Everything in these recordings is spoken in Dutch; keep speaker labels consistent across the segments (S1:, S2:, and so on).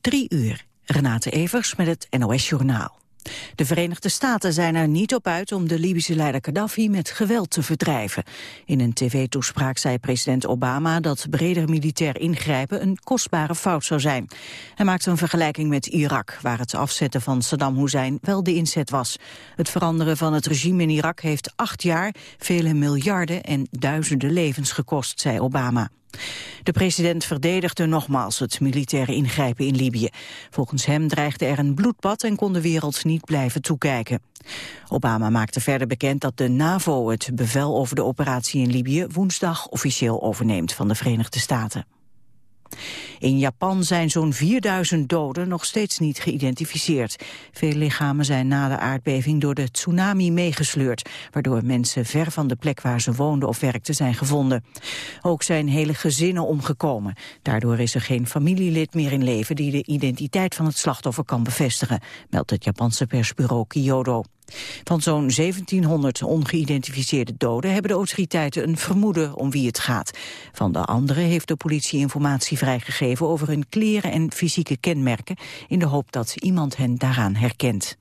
S1: Drie uur. Renate Evers met het NOS Journaal. De Verenigde Staten zijn er niet op uit om de Libische leider Gaddafi met geweld te verdrijven. In een tv-toespraak zei president Obama dat breder militair ingrijpen een kostbare fout zou zijn. Hij maakte een vergelijking met Irak, waar het afzetten van Saddam Hussein wel de inzet was. Het veranderen van het regime in Irak heeft acht jaar, vele miljarden en duizenden levens gekost, zei Obama. De president verdedigde nogmaals het militaire ingrijpen in Libië. Volgens hem dreigde er een bloedbad en kon de wereld niet blijven toekijken. Obama maakte verder bekend dat de NAVO het bevel over de operatie in Libië woensdag officieel overneemt van de Verenigde Staten. In Japan zijn zo'n 4000 doden nog steeds niet geïdentificeerd. Veel lichamen zijn na de aardbeving door de tsunami meegesleurd, waardoor mensen ver van de plek waar ze woonden of werkten zijn gevonden. Ook zijn hele gezinnen omgekomen. Daardoor is er geen familielid meer in leven die de identiteit van het slachtoffer kan bevestigen, meldt het Japanse persbureau Kyodo. Van zo'n 1700 ongeïdentificeerde doden hebben de autoriteiten een vermoeden om wie het gaat. Van de anderen heeft de politie informatie vrijgegeven over hun kleren en fysieke kenmerken in de hoop dat iemand hen daaraan herkent.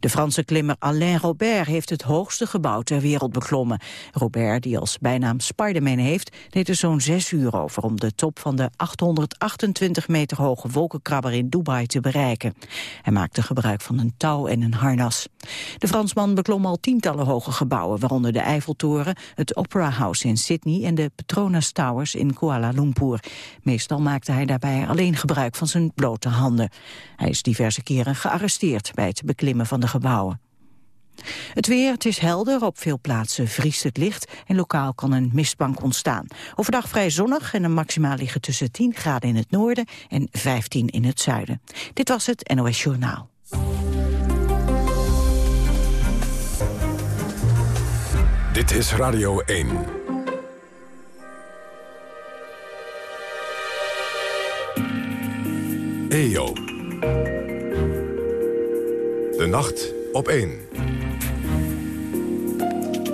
S1: De Franse klimmer Alain Robert heeft het hoogste gebouw ter wereld beklommen. Robert, die als bijnaam Spiderman heeft, deed er zo'n zes uur over om de top van de 828 meter hoge wolkenkrabber in Dubai te bereiken. Hij maakte gebruik van een touw en een harnas. De Fransman beklom al tientallen hoge gebouwen, waaronder de Eiffeltoren, het Opera House in Sydney en de Petronas Towers in Kuala Lumpur. Meestal maakte hij daarbij alleen gebruik van zijn blote handen. Hij is diverse keren gearresteerd bij het beklimmen van de gebouwen. Het weer, het is helder, op veel plaatsen vriest het licht en lokaal kan een mistbank ontstaan. Overdag vrij zonnig en een maximaal liggen tussen 10 graden in het noorden en 15 in het zuiden. Dit was het NOS Journaal.
S2: Dit is Radio 1. EO. De nacht op 1.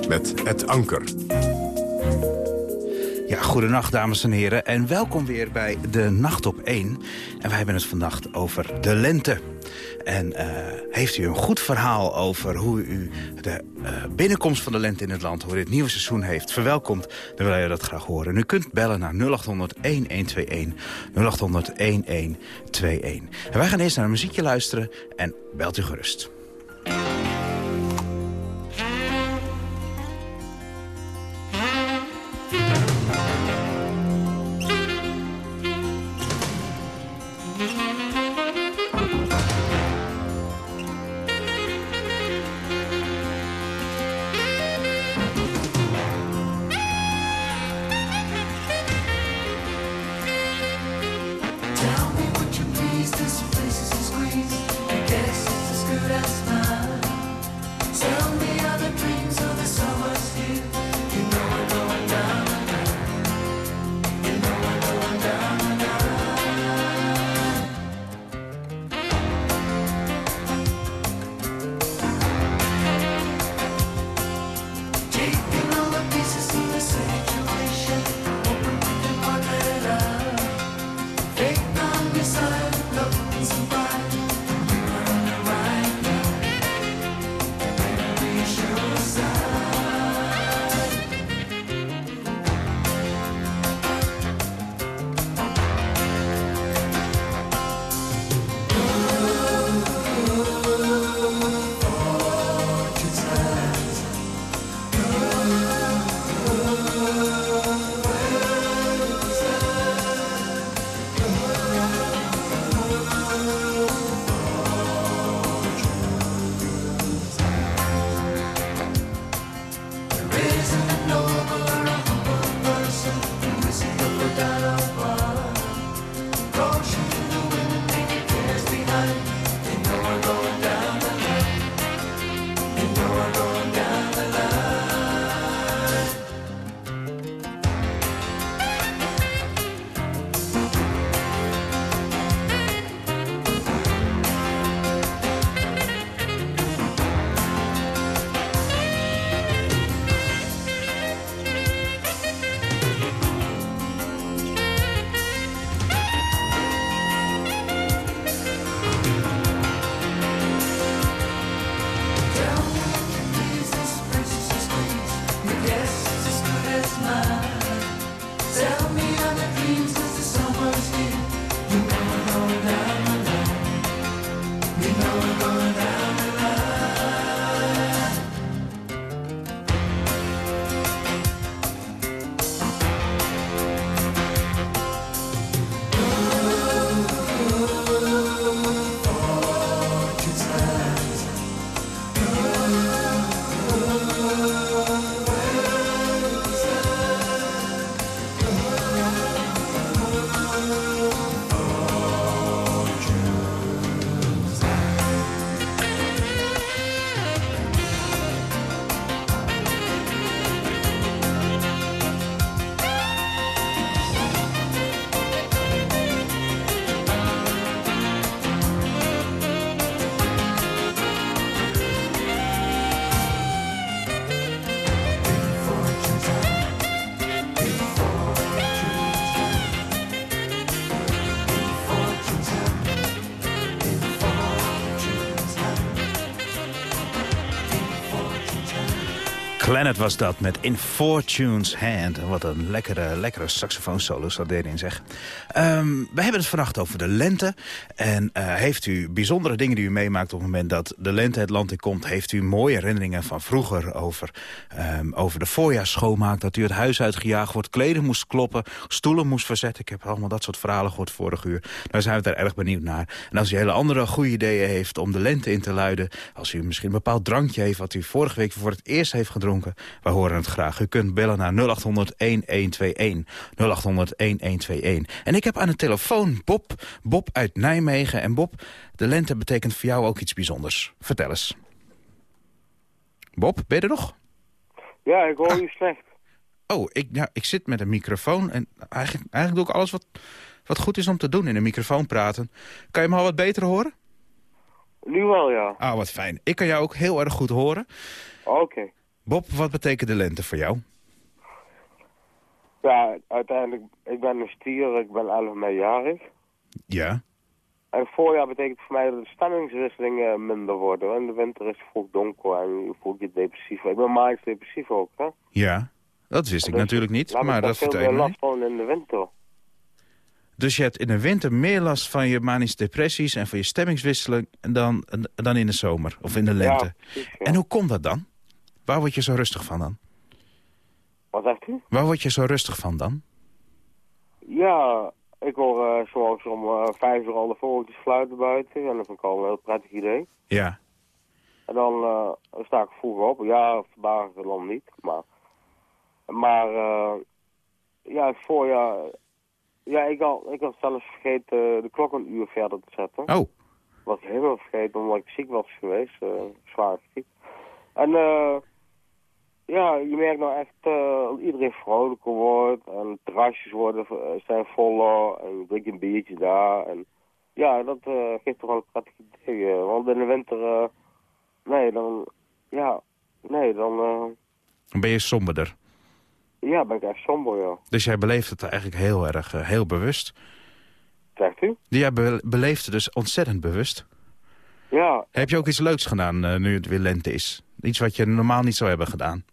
S2: Met het anker.
S3: Ja, goedenacht dames en heren en welkom weer bij De Nacht op 1. En wij hebben het vannacht over de lente. En uh, heeft u een goed verhaal over hoe u de uh, binnenkomst van de lente in het land... hoe dit nieuwe seizoen heeft verwelkomd, dan willen wij dat graag horen. En u kunt bellen naar 0800-1121, 0800-1121. En wij gaan eerst naar een muziekje luisteren en belt u gerust. Planet was dat met In Fortune's Hand. Wat een lekkere, lekkere saxofoonsolo zou erin zeg. Um, we hebben het vannacht over de lente. En uh, heeft u bijzondere dingen die u meemaakt op het moment dat de lente het land in komt? Heeft u mooie herinneringen van vroeger over, um, over de voorjaarsschoonmaak? Dat u het huis uitgejaagd wordt, kleden moest kloppen, stoelen moest verzetten. Ik heb allemaal dat soort verhalen gehoord vorig uur. Daar zijn we daar erg benieuwd naar. En als u hele andere goede ideeën heeft om de lente in te luiden... als u misschien een bepaald drankje heeft wat u vorige week voor het eerst heeft gedronken we horen het graag. U kunt bellen naar 0800-1121. 0800-1121. En ik heb aan de telefoon Bob. Bob uit Nijmegen. En Bob, de lente betekent voor jou ook iets bijzonders. Vertel eens. Bob, ben je er nog?
S4: Ja, ik hoor ah. je slecht.
S3: Oh, ik, ja, ik zit met een microfoon en eigenlijk, eigenlijk doe ik alles wat, wat goed is om te doen in een microfoon praten. Kan je me al wat beter horen?
S4: Nu wel, ja.
S3: Ah, wat fijn. Ik kan jou ook heel erg goed horen.
S4: Oké.
S3: Bob, wat betekent de lente voor jou?
S4: Ja, uiteindelijk, ik ben een stier, ik ben 11 mei jarig.
S3: Ja.
S4: En voorjaar betekent voor mij dat de stemmingswisselingen minder worden. In de winter is het vroeg donker en je voelt je depressief. Ik ben maaigs depressief ook, hè?
S3: Ja, dat wist ik dus natuurlijk niet, maar dat vertel je
S4: last van in de winter.
S3: Dus je hebt in de winter meer last van je manische depressies en van je stemmingswisseling dan, dan in de zomer of in de lente. Ja, En hoe komt dat dan? Waar word je zo rustig van dan? Waar word je zo rustig van dan?
S4: Ja, ik hoor uh, zoals om uh, vijf uur al de vogeltjes fluiten buiten. En dat vind ik al een heel prettig idee.
S3: Ja.
S4: En dan uh, sta ik vroeg op. Ja, vandaag dan niet. Maar, maar ja, het voorjaar... Ja, ik had, ik had zelfs vergeten de klok een uur verder te zetten.
S3: Oh.
S4: Was helemaal vergeten omdat ik ziek was geweest. zwaar ziek. En eh ja, je merkt nou echt uh, dat iedereen vrolijker wordt. En terrasjes worden, uh, zijn voller. En je drinkt een biertje daar. En ja, dat uh, geeft toch wel een prettig idee. want in de winter, nee, dan, ja, nee, dan...
S3: dan ben je somberder.
S4: Ja, ben ik echt somber, ja.
S3: Dus jij beleeft het eigenlijk heel erg, heel bewust.
S4: Zegt u?
S3: Jij be beleeft het dus ontzettend bewust.
S4: Ja.
S3: Heb je ook iets leuks gedaan nu het weer lente is? Iets wat je normaal niet zou hebben gedaan.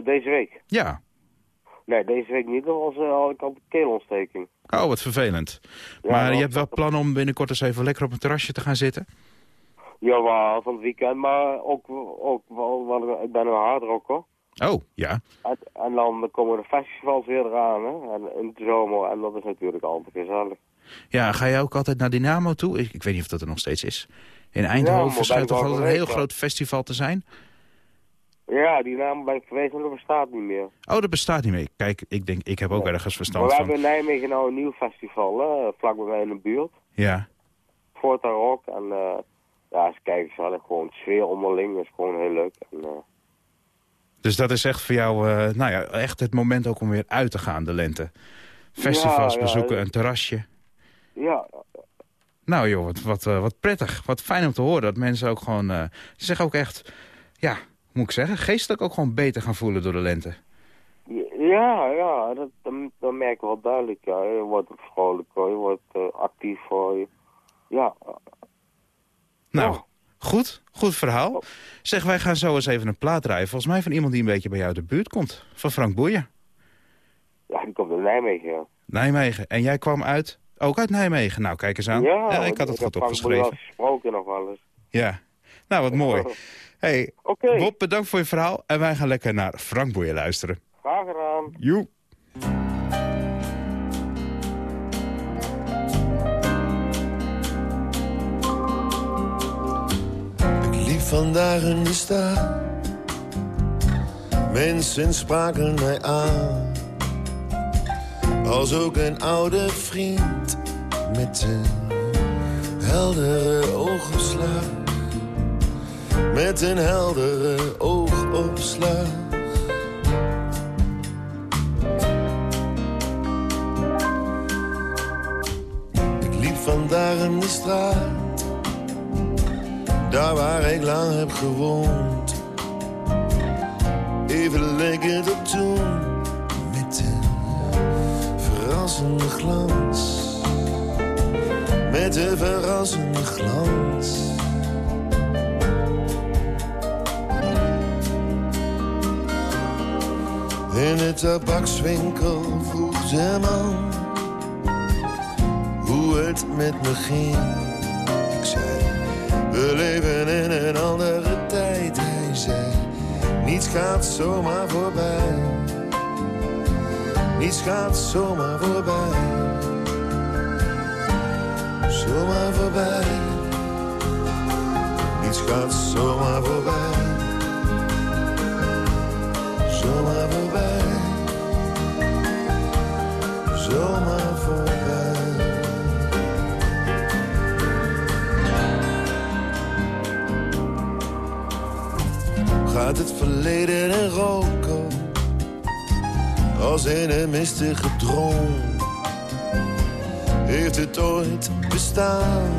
S4: Uh, deze week?
S3: Ja.
S4: Nee, deze week niet. Dat was, uh, had ik al een keelontsteking.
S3: Oh, wat vervelend. maar je hebt wel plan om binnenkort eens even lekker op een terrasje te gaan zitten?
S4: Ja, wel van het weekend, maar ook, ook wel, ik ben een hardrocker.
S3: Oh, ja.
S4: En, en, dan komen de festivals weer eraan, hè, en in de zomer, en dat is natuurlijk altijd gezellig.
S3: Ja, ga je ook altijd naar Dynamo toe? Ik, ik weet niet of dat er nog steeds is. In Eindhoven ja, schijnt toch altijd een heel groot festival te zijn?
S4: Ja, die naam ben ik geweest, maar dat bestaat niet meer.
S3: Oh, dat bestaat niet meer. Kijk, ik denk, ik heb ook ergens verstand
S4: van. we hebben in Nijmegen nou een nieuw festival, hè, vlak bij mij in de buurt.
S3: Ja.
S4: Forta Rock. En uh, ja, eens kijken, ze hadden gewoon sfeer onderling. Dat is gewoon heel leuk. En, uh...
S3: Dus dat is echt voor jou, uh, nou ja, echt het moment ook om weer uit te gaan, de lente. Festivals ja, bezoeken, een terrasje.
S4: Ja,
S3: nou joh, wat, wat, wat prettig. Wat fijn om te horen dat mensen ook gewoon... Uh, ze zeggen ook echt, ja, moet ik zeggen... geestelijk ook gewoon beter gaan voelen door de lente.
S4: Ja, ja, dat, dat, merk ik wel duidelijk. Ja. Je wordt vrolijker, je wordt uh, actiever. Je, ja.
S3: Nou, goed. Goed verhaal. Oh. Zeg, wij gaan zo eens even een plaat draaien. Volgens mij van iemand die een beetje bij jou de buurt komt. Van Frank Boeien.
S4: Ja, die komt uit Nijmegen, ja.
S3: Nijmegen. En jij kwam uit? Ook uit Nijmegen. Nou, kijk eens aan.
S4: Ja,
S3: ik had het goed opgeschreven. Ik
S4: gesproken nog wel eens.
S3: Ja. Nou, wat mooi. Hey, Bob, bedankt voor je verhaal. En wij gaan lekker naar Frank Boeien luisteren.
S4: Graag gedaan.
S3: Joe.
S5: Ik liep vandaag in de stad. Mensen spraken mij aan als ook een oude vriend met een heldere oogopslag. Met een heldere oogopslag. Ik liep vandaag in de straat, daar waar ik lang heb gewoond. Even het op toen verrassende glans. Met een verrassende glans. In de tabakswinkel vroeg de man hoe het met me ging. Ik zei, we leven in een andere tijd. Hij zei, niets gaat zomaar voorbij. Niets gaat zomaar voorbij. Zomaar voorbij. Niets gaat zomaar voorbij. Gaat het verleden en roken als in een mistige droom? Heeft het ooit bestaan?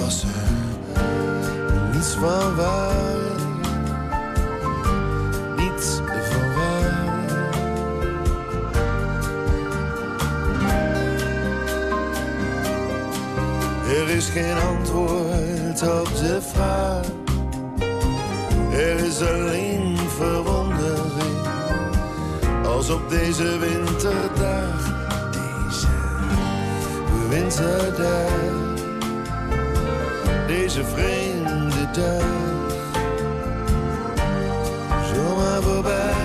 S5: Was er niets van waar? Niets van waar? Er is geen antwoord op de vraag. Er is alleen verwondering. Als op deze winterdag. Deze winterdag. Deze vreemde dag. Zomaar voorbij.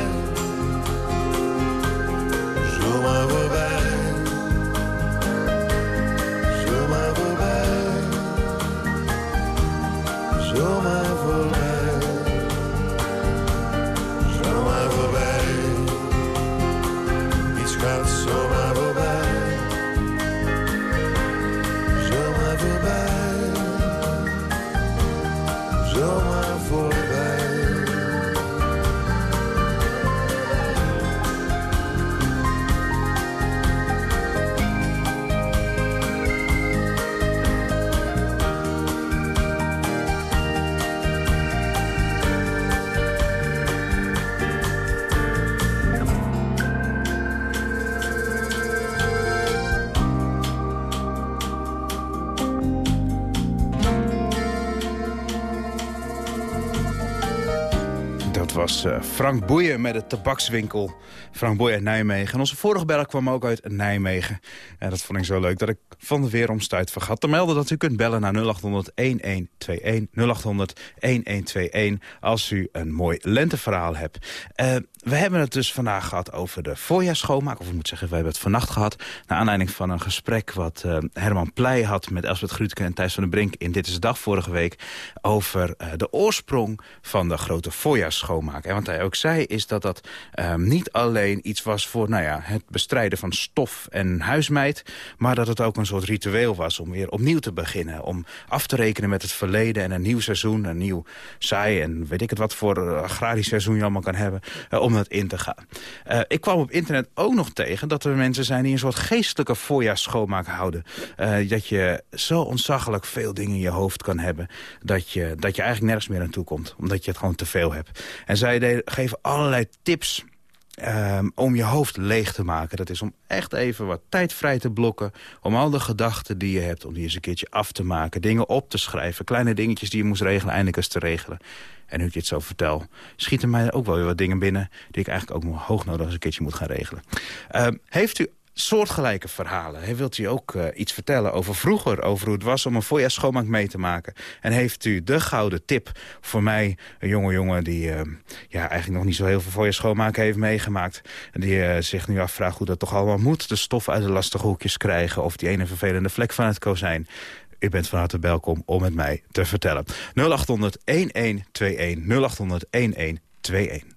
S3: Frank Boeien met de tabakswinkel. Frank Boeien uit Nijmegen. En onze vorige beller kwam ook uit Nijmegen. En dat vond ik zo leuk dat ik van de weer om stuit vergat te melden... dat u kunt bellen naar 0800-1121. 0800-1121 als u een mooi lenteverhaal hebt. Eh, we hebben het dus vandaag gehad over de voorjaarsschoonmaak. Of ik moet zeggen, we hebben het vannacht gehad. Naar aanleiding van een gesprek wat eh, Herman Pleij had... met Elspeth Grutke en Thijs van den Brink in Dit is de Dag vorige week... over eh, de oorsprong van de grote voorjaarsschoonmaak. En wat hij ook zei is dat dat niet alleen iets was... voor nou ja, het bestrijden van stof en huismeid... maar dat het ook een soort ritueel was om weer opnieuw te beginnen. Om af te rekenen met het verleden en een nieuw seizoen... een nieuw saai en weet ik het wat voor eh, agrarisch seizoen je allemaal kan hebben... eh, om dat in te gaan. Eh, ik kwam op internet ook nog tegen dat er mensen zijn... die een soort geestelijke voorjaarsschoonmaak houden. Dat je zo ontzaglijk veel dingen in je hoofd kan hebben... dat je, dat je eigenlijk nergens meer aan toe komt. Omdat je het gewoon te veel hebt. En zij geven allerlei tips... Ehm, om je hoofd leeg te maken. Dat is om echt even wat tijd vrij te blokken. Om al de gedachten die je hebt, om die eens een keertje af te maken. Dingen op te schrijven. Kleine dingetjes die je moest regelen, eindelijk eens te regelen. En nu ik het zo vertel, schieten mij ook wel weer wat dingen binnen... die ik eigenlijk ook nog hoognodig eens een keertje moet gaan regelen. Ehm, heeft u soortgelijke verhalen. Wilt u ook eh, iets vertellen over vroeger, over hoe het was om een voorjaarsschoonmaak mee te maken? En heeft u de gouden tip voor mij, een jonge jongen die eh, ja, eigenlijk nog niet zo heel veel voorjaarsschoonmaken heeft meegemaakt. En die eh, zich nu afvraagt hoe dat toch allemaal moet. De stof uit de lastige hoekjes krijgen of die ene vervelende vlek van het kozijn. U bent van harte welkom om met mij te vertellen. 0800 1121 0800 1121.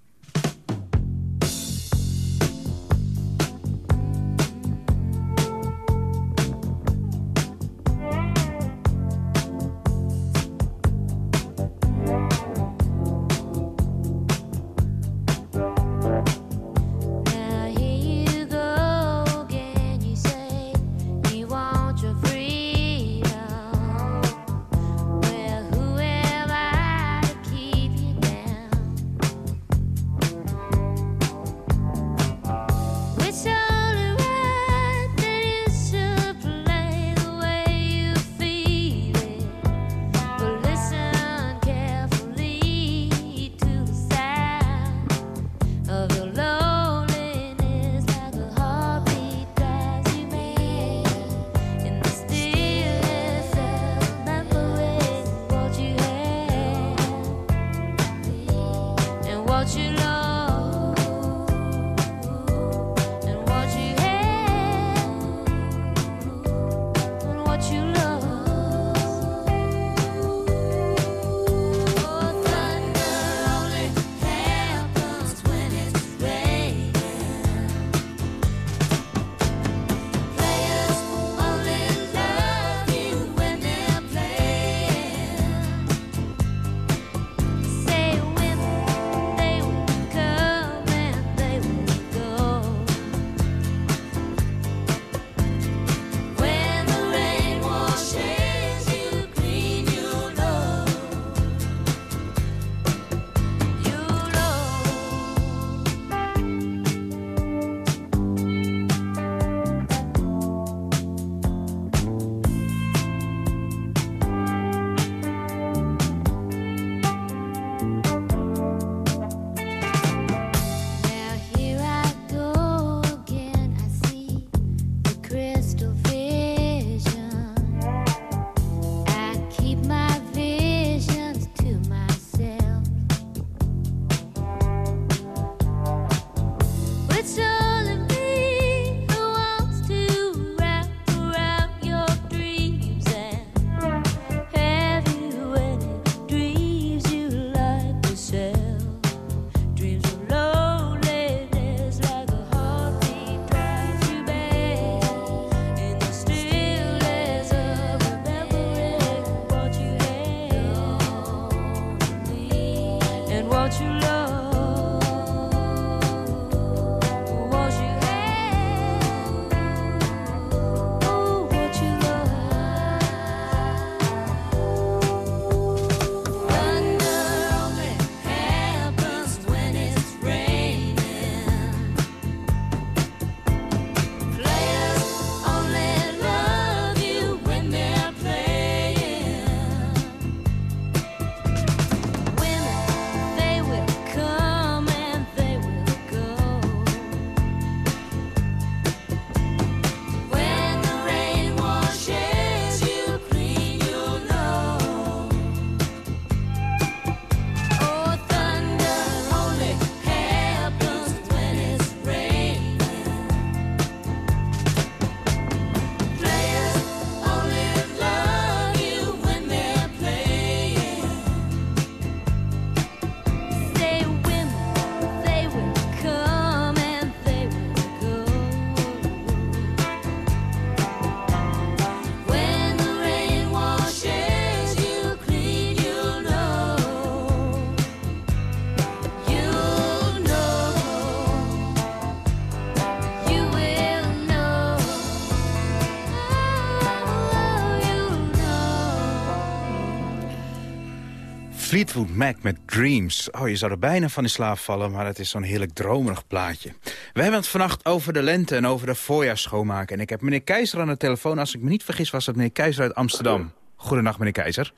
S3: Fleetwood Mac met Dreams. Oh, je zou er bijna van in slaap vallen, maar het is zo'n heerlijk dromerig plaatje. We hebben het vannacht over de lente en over de voorjaars schoonmaken. En ik heb meneer Keizer aan de telefoon. Als ik me niet vergis was dat meneer Keizer uit Amsterdam. Goedenacht, meneer Keizer.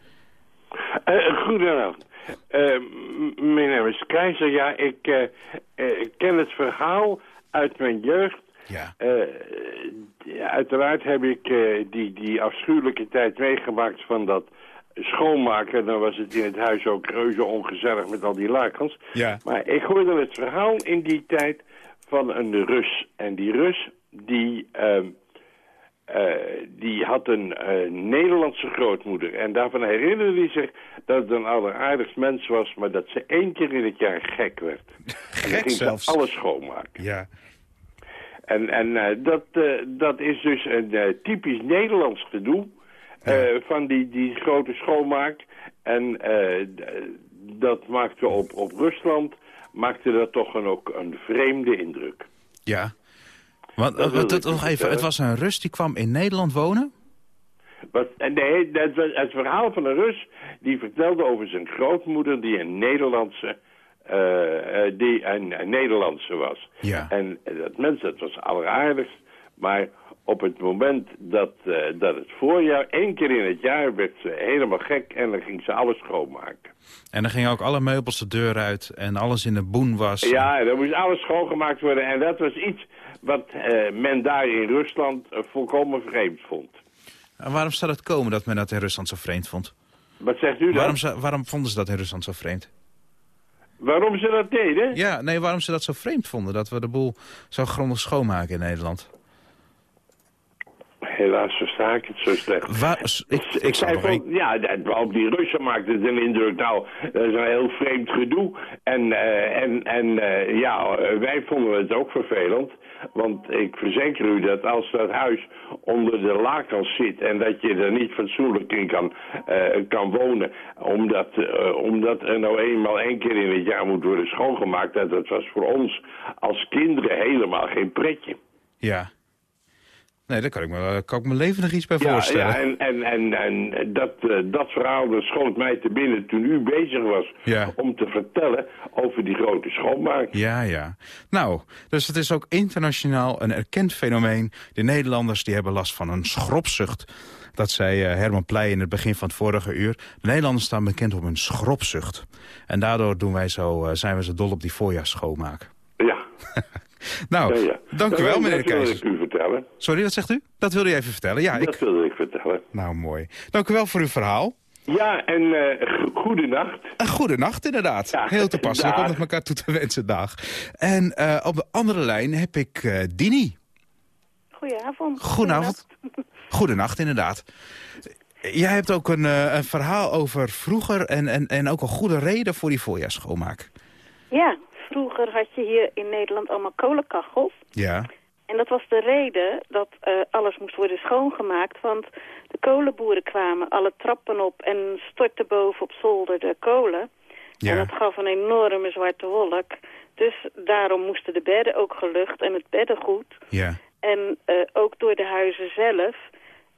S6: Eh goedenavond. Eh, mijn naam is Keizer. Ja, ik eh, eh, ken het verhaal uit mijn jeugd.
S3: Ja.
S6: Uiteraard heb ik die, die afschuwelijke tijd meegemaakt van dat schoonmaken. Dan was het in het huis ook reuze ongezellig met al die lakens.
S3: Ja.
S6: Maar ik hoorde het verhaal in die tijd van een Rus. En die Rus, die... ehm, eh, die had een eh, Nederlandse grootmoeder. En daarvan herinnerde hij zich dat het een alleraardigst mens was... maar dat ze één keer in het jaar gek werd. en
S3: Gek
S6: ging
S3: zelfs.
S6: ze alles schoonmaken.
S3: Ja.
S6: En, en eh, dat, dat is dus een typisch Nederlands gedoe... eh, van die, die grote schoonmaak. En eh, dat maakte op, op Rusland... maakte dat toch een, ook een vreemde indruk.
S3: Ja. Want,
S6: Dat
S3: eh, dat-
S6: ik
S3: nog even, het was een Rus die kwam in Nederland wonen?
S6: Wat, en nee, het verhaal van een Rus die vertelde over zijn grootmoeder die een Nederlandse, die een, een Nederlandse was.
S3: Ja.
S6: En dat mens, dat was alleraardigst, maar op het moment dat, eh, dat het voorjaar, één keer in het jaar, werd ze helemaal gek en dan ging ze alles schoonmaken.
S3: En dan gingen ook alle meubels de deur uit en alles in de boen was.
S6: Ja, en dan moest alles schoongemaakt worden en dat was iets wat eh, men daar in Rusland eh, volkomen vreemd vond.
S3: En waarom zou dat komen dat men dat in Rusland zo vreemd vond?
S6: Wat zegt u dan?
S3: Waarom, waarom vonden ze dat in Rusland zo vreemd?
S6: Waarom ze dat deden?
S3: Ja, nee, waarom ze dat zo vreemd vonden. Dat we de boel zo grondig schoonmaken in Nederland.
S6: Helaas versta ik het zo slecht.
S3: Waar, s- ik, ik
S6: zei van, ja, op die Russen maakt het een indruk. Nou, dat is een heel vreemd gedoe. En, eh, en, en eh, ja, eh, wij vonden het ook vervelend. Want ik verzeker u dat als dat huis onder de lakens zit... en dat je er niet fatsoenlijk in kan, kan wonen... Omdat, omdat er nou eenmaal één keer in het jaar moet worden schoongemaakt... dat, dat was voor ons als kinderen helemaal geen pretje.
S3: Ja. Nee, daar kan ik me, kan ik me levendig iets bij
S6: Ja,
S3: voorstellen.
S6: ja en, en, en, en dat, eh, dat verhaal dat schoot mij te binnen toen u bezig was
S3: Ja.
S6: om te vertellen over die grote schoonmaak.
S3: Ja, ja. Nou, dus het is ook internationaal een erkend fenomeen. De Nederlanders die hebben last van een schropzucht. Dat zei eh, Herman Pleij in het begin van het vorige uur. De Nederlanders staan bekend op hun schropzucht. En daardoor doen wij zo, eh, zijn we zo dol op die voorjaars schoonmaak.
S6: Ja,
S3: Nou,
S6: ja, ja.
S3: dank u wel,
S6: Dat-
S3: meneer
S6: Dat wilde
S3: Keizer.
S6: ik u vertellen.
S3: Sorry, wat zegt u? Dat wilde u even vertellen. Ja,
S6: Dat
S3: ik...
S6: wilde ik vertellen.
S3: Nou, mooi. Dank u wel voor uw verhaal.
S6: Ja, en eh goede nacht.
S3: Een goede nacht, inderdaad.
S6: Ja,
S3: Heel toepasselijk om met elkaar toe te wensen, dag. En eh, op de andere lijn heb ik eh, Dini.
S7: Goedenavond.
S3: Goedenavond. Goedenacht, inderdaad. Jij hebt ook een, eh, een verhaal over vroeger en, en, en ook een goede reden voor die voorjaarsschoonmaak.
S7: Ja, vroeger had je hier in Nederland allemaal kolenkachels.
S3: Ja,
S7: En dat was de reden dat eh, alles moest worden schoongemaakt. Want de kolenboeren kwamen alle trappen op en stortten boven op zolder de kolen. En
S3: ja,
S7: dat gaf een enorme zwarte wolk. Dus daarom moesten de bedden ook gelucht en het beddengoed.
S3: ja.
S7: En eh, ook door de huizen zelf.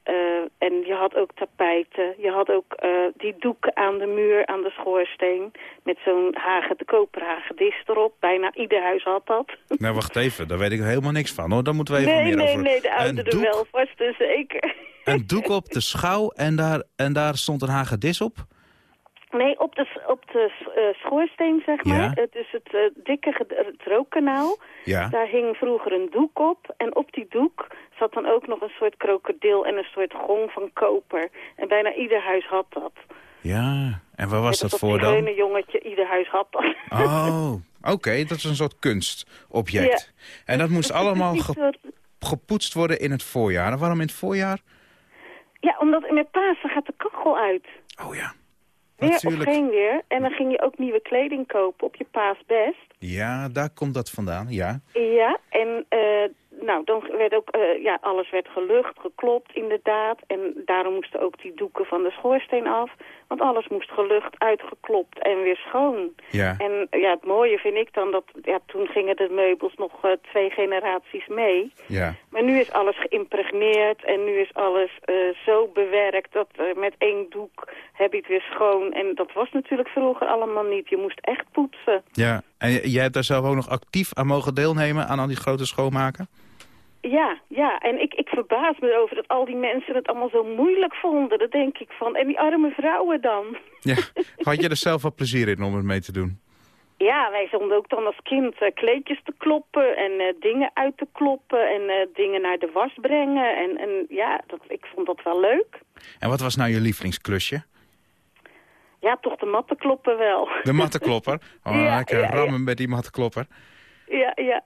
S7: Eh, en je had ook tapijten. Je had ook eh, die doeken aan de muur, aan de schoorsteen. Met zo'n hage, de koperhagedis erop. Bijna ieder huis had dat.
S3: Nou, wacht even, daar weet ik helemaal niks van. Hoor. Daar moeten we even
S7: nee,
S3: meer
S7: nee,
S3: over.
S7: nee, de
S3: een,
S7: ouderen
S3: doek,
S7: wel vast en zeker.
S3: een doek op de schouw en daar, en daar stond een hagedis op.
S7: Nee, op de, op de eh, schoorsteen, zeg maar.
S3: Ja.
S7: Het is het eh, dikke het rookkanaal.
S3: Ja,
S7: Daar hing vroeger een doek op. En op die doek zat dan ook nog een soort krokodil en een soort gong van koper. En bijna ieder huis had dat.
S3: ja. En waar was dat
S7: als
S3: voor dan?
S7: kleine jongetje, ieder huis had dat.
S3: Oh, oké, dat is een soort kunstobject. En dat moest
S7: Het is
S3: allemaal ge- gepoetst worden in het voorjaar. En waarom in het voorjaar?
S7: Ja, omdat met Pasen gaat de kachel uit.
S3: Oh ja,
S7: Weer
S3: natuurlijk.
S7: of geen weer. En dan ging je ook nieuwe kleding kopen op je paasbest.
S3: Ja, daar komt dat vandaan, ja.
S7: Ja, en eh, nou, dan werd ook, eh, ja, alles werd gelucht, geklopt inderdaad. En daarom moesten ook die doeken van de schoorsteen af. Want alles moest gelucht, uitgeklopt en weer schoon.
S3: Ja.
S7: En ja, het mooie vind ik dan dat, ja, toen gingen de meubels nog eh, twee generaties mee.
S3: Ja.
S7: Maar nu is alles geïmpregneerd en nu is alles eh, zo bewerkt dat met één doek heb je het weer schoon. En dat was natuurlijk vroeger allemaal niet. Je moest echt poetsen.
S3: ja. En jij hebt daar zelf ook nog actief aan mogen deelnemen aan al die grote schoonmaken?
S7: Ja, ja. En ik, ik verbaas me over dat al die mensen het allemaal zo moeilijk vonden. Dat denk ik van. En die arme vrouwen dan.
S3: Ja. Had je er zelf wel plezier in om het mee te doen?
S7: Ja, wij zonden ook dan als kind eh, kleedjes te kloppen en eh, dingen uit te kloppen en eh, dingen naar de was brengen. En, en ja, dat, ik vond dat wel leuk.
S3: En wat was nou je lievelingsklusje?
S7: Ja, toch de matten kloppen wel.
S3: De mattenklopper. Oh,
S7: Ja,
S3: lekker
S7: ja, ja.
S3: rammen met die mattenklopper.
S7: Ja, ja.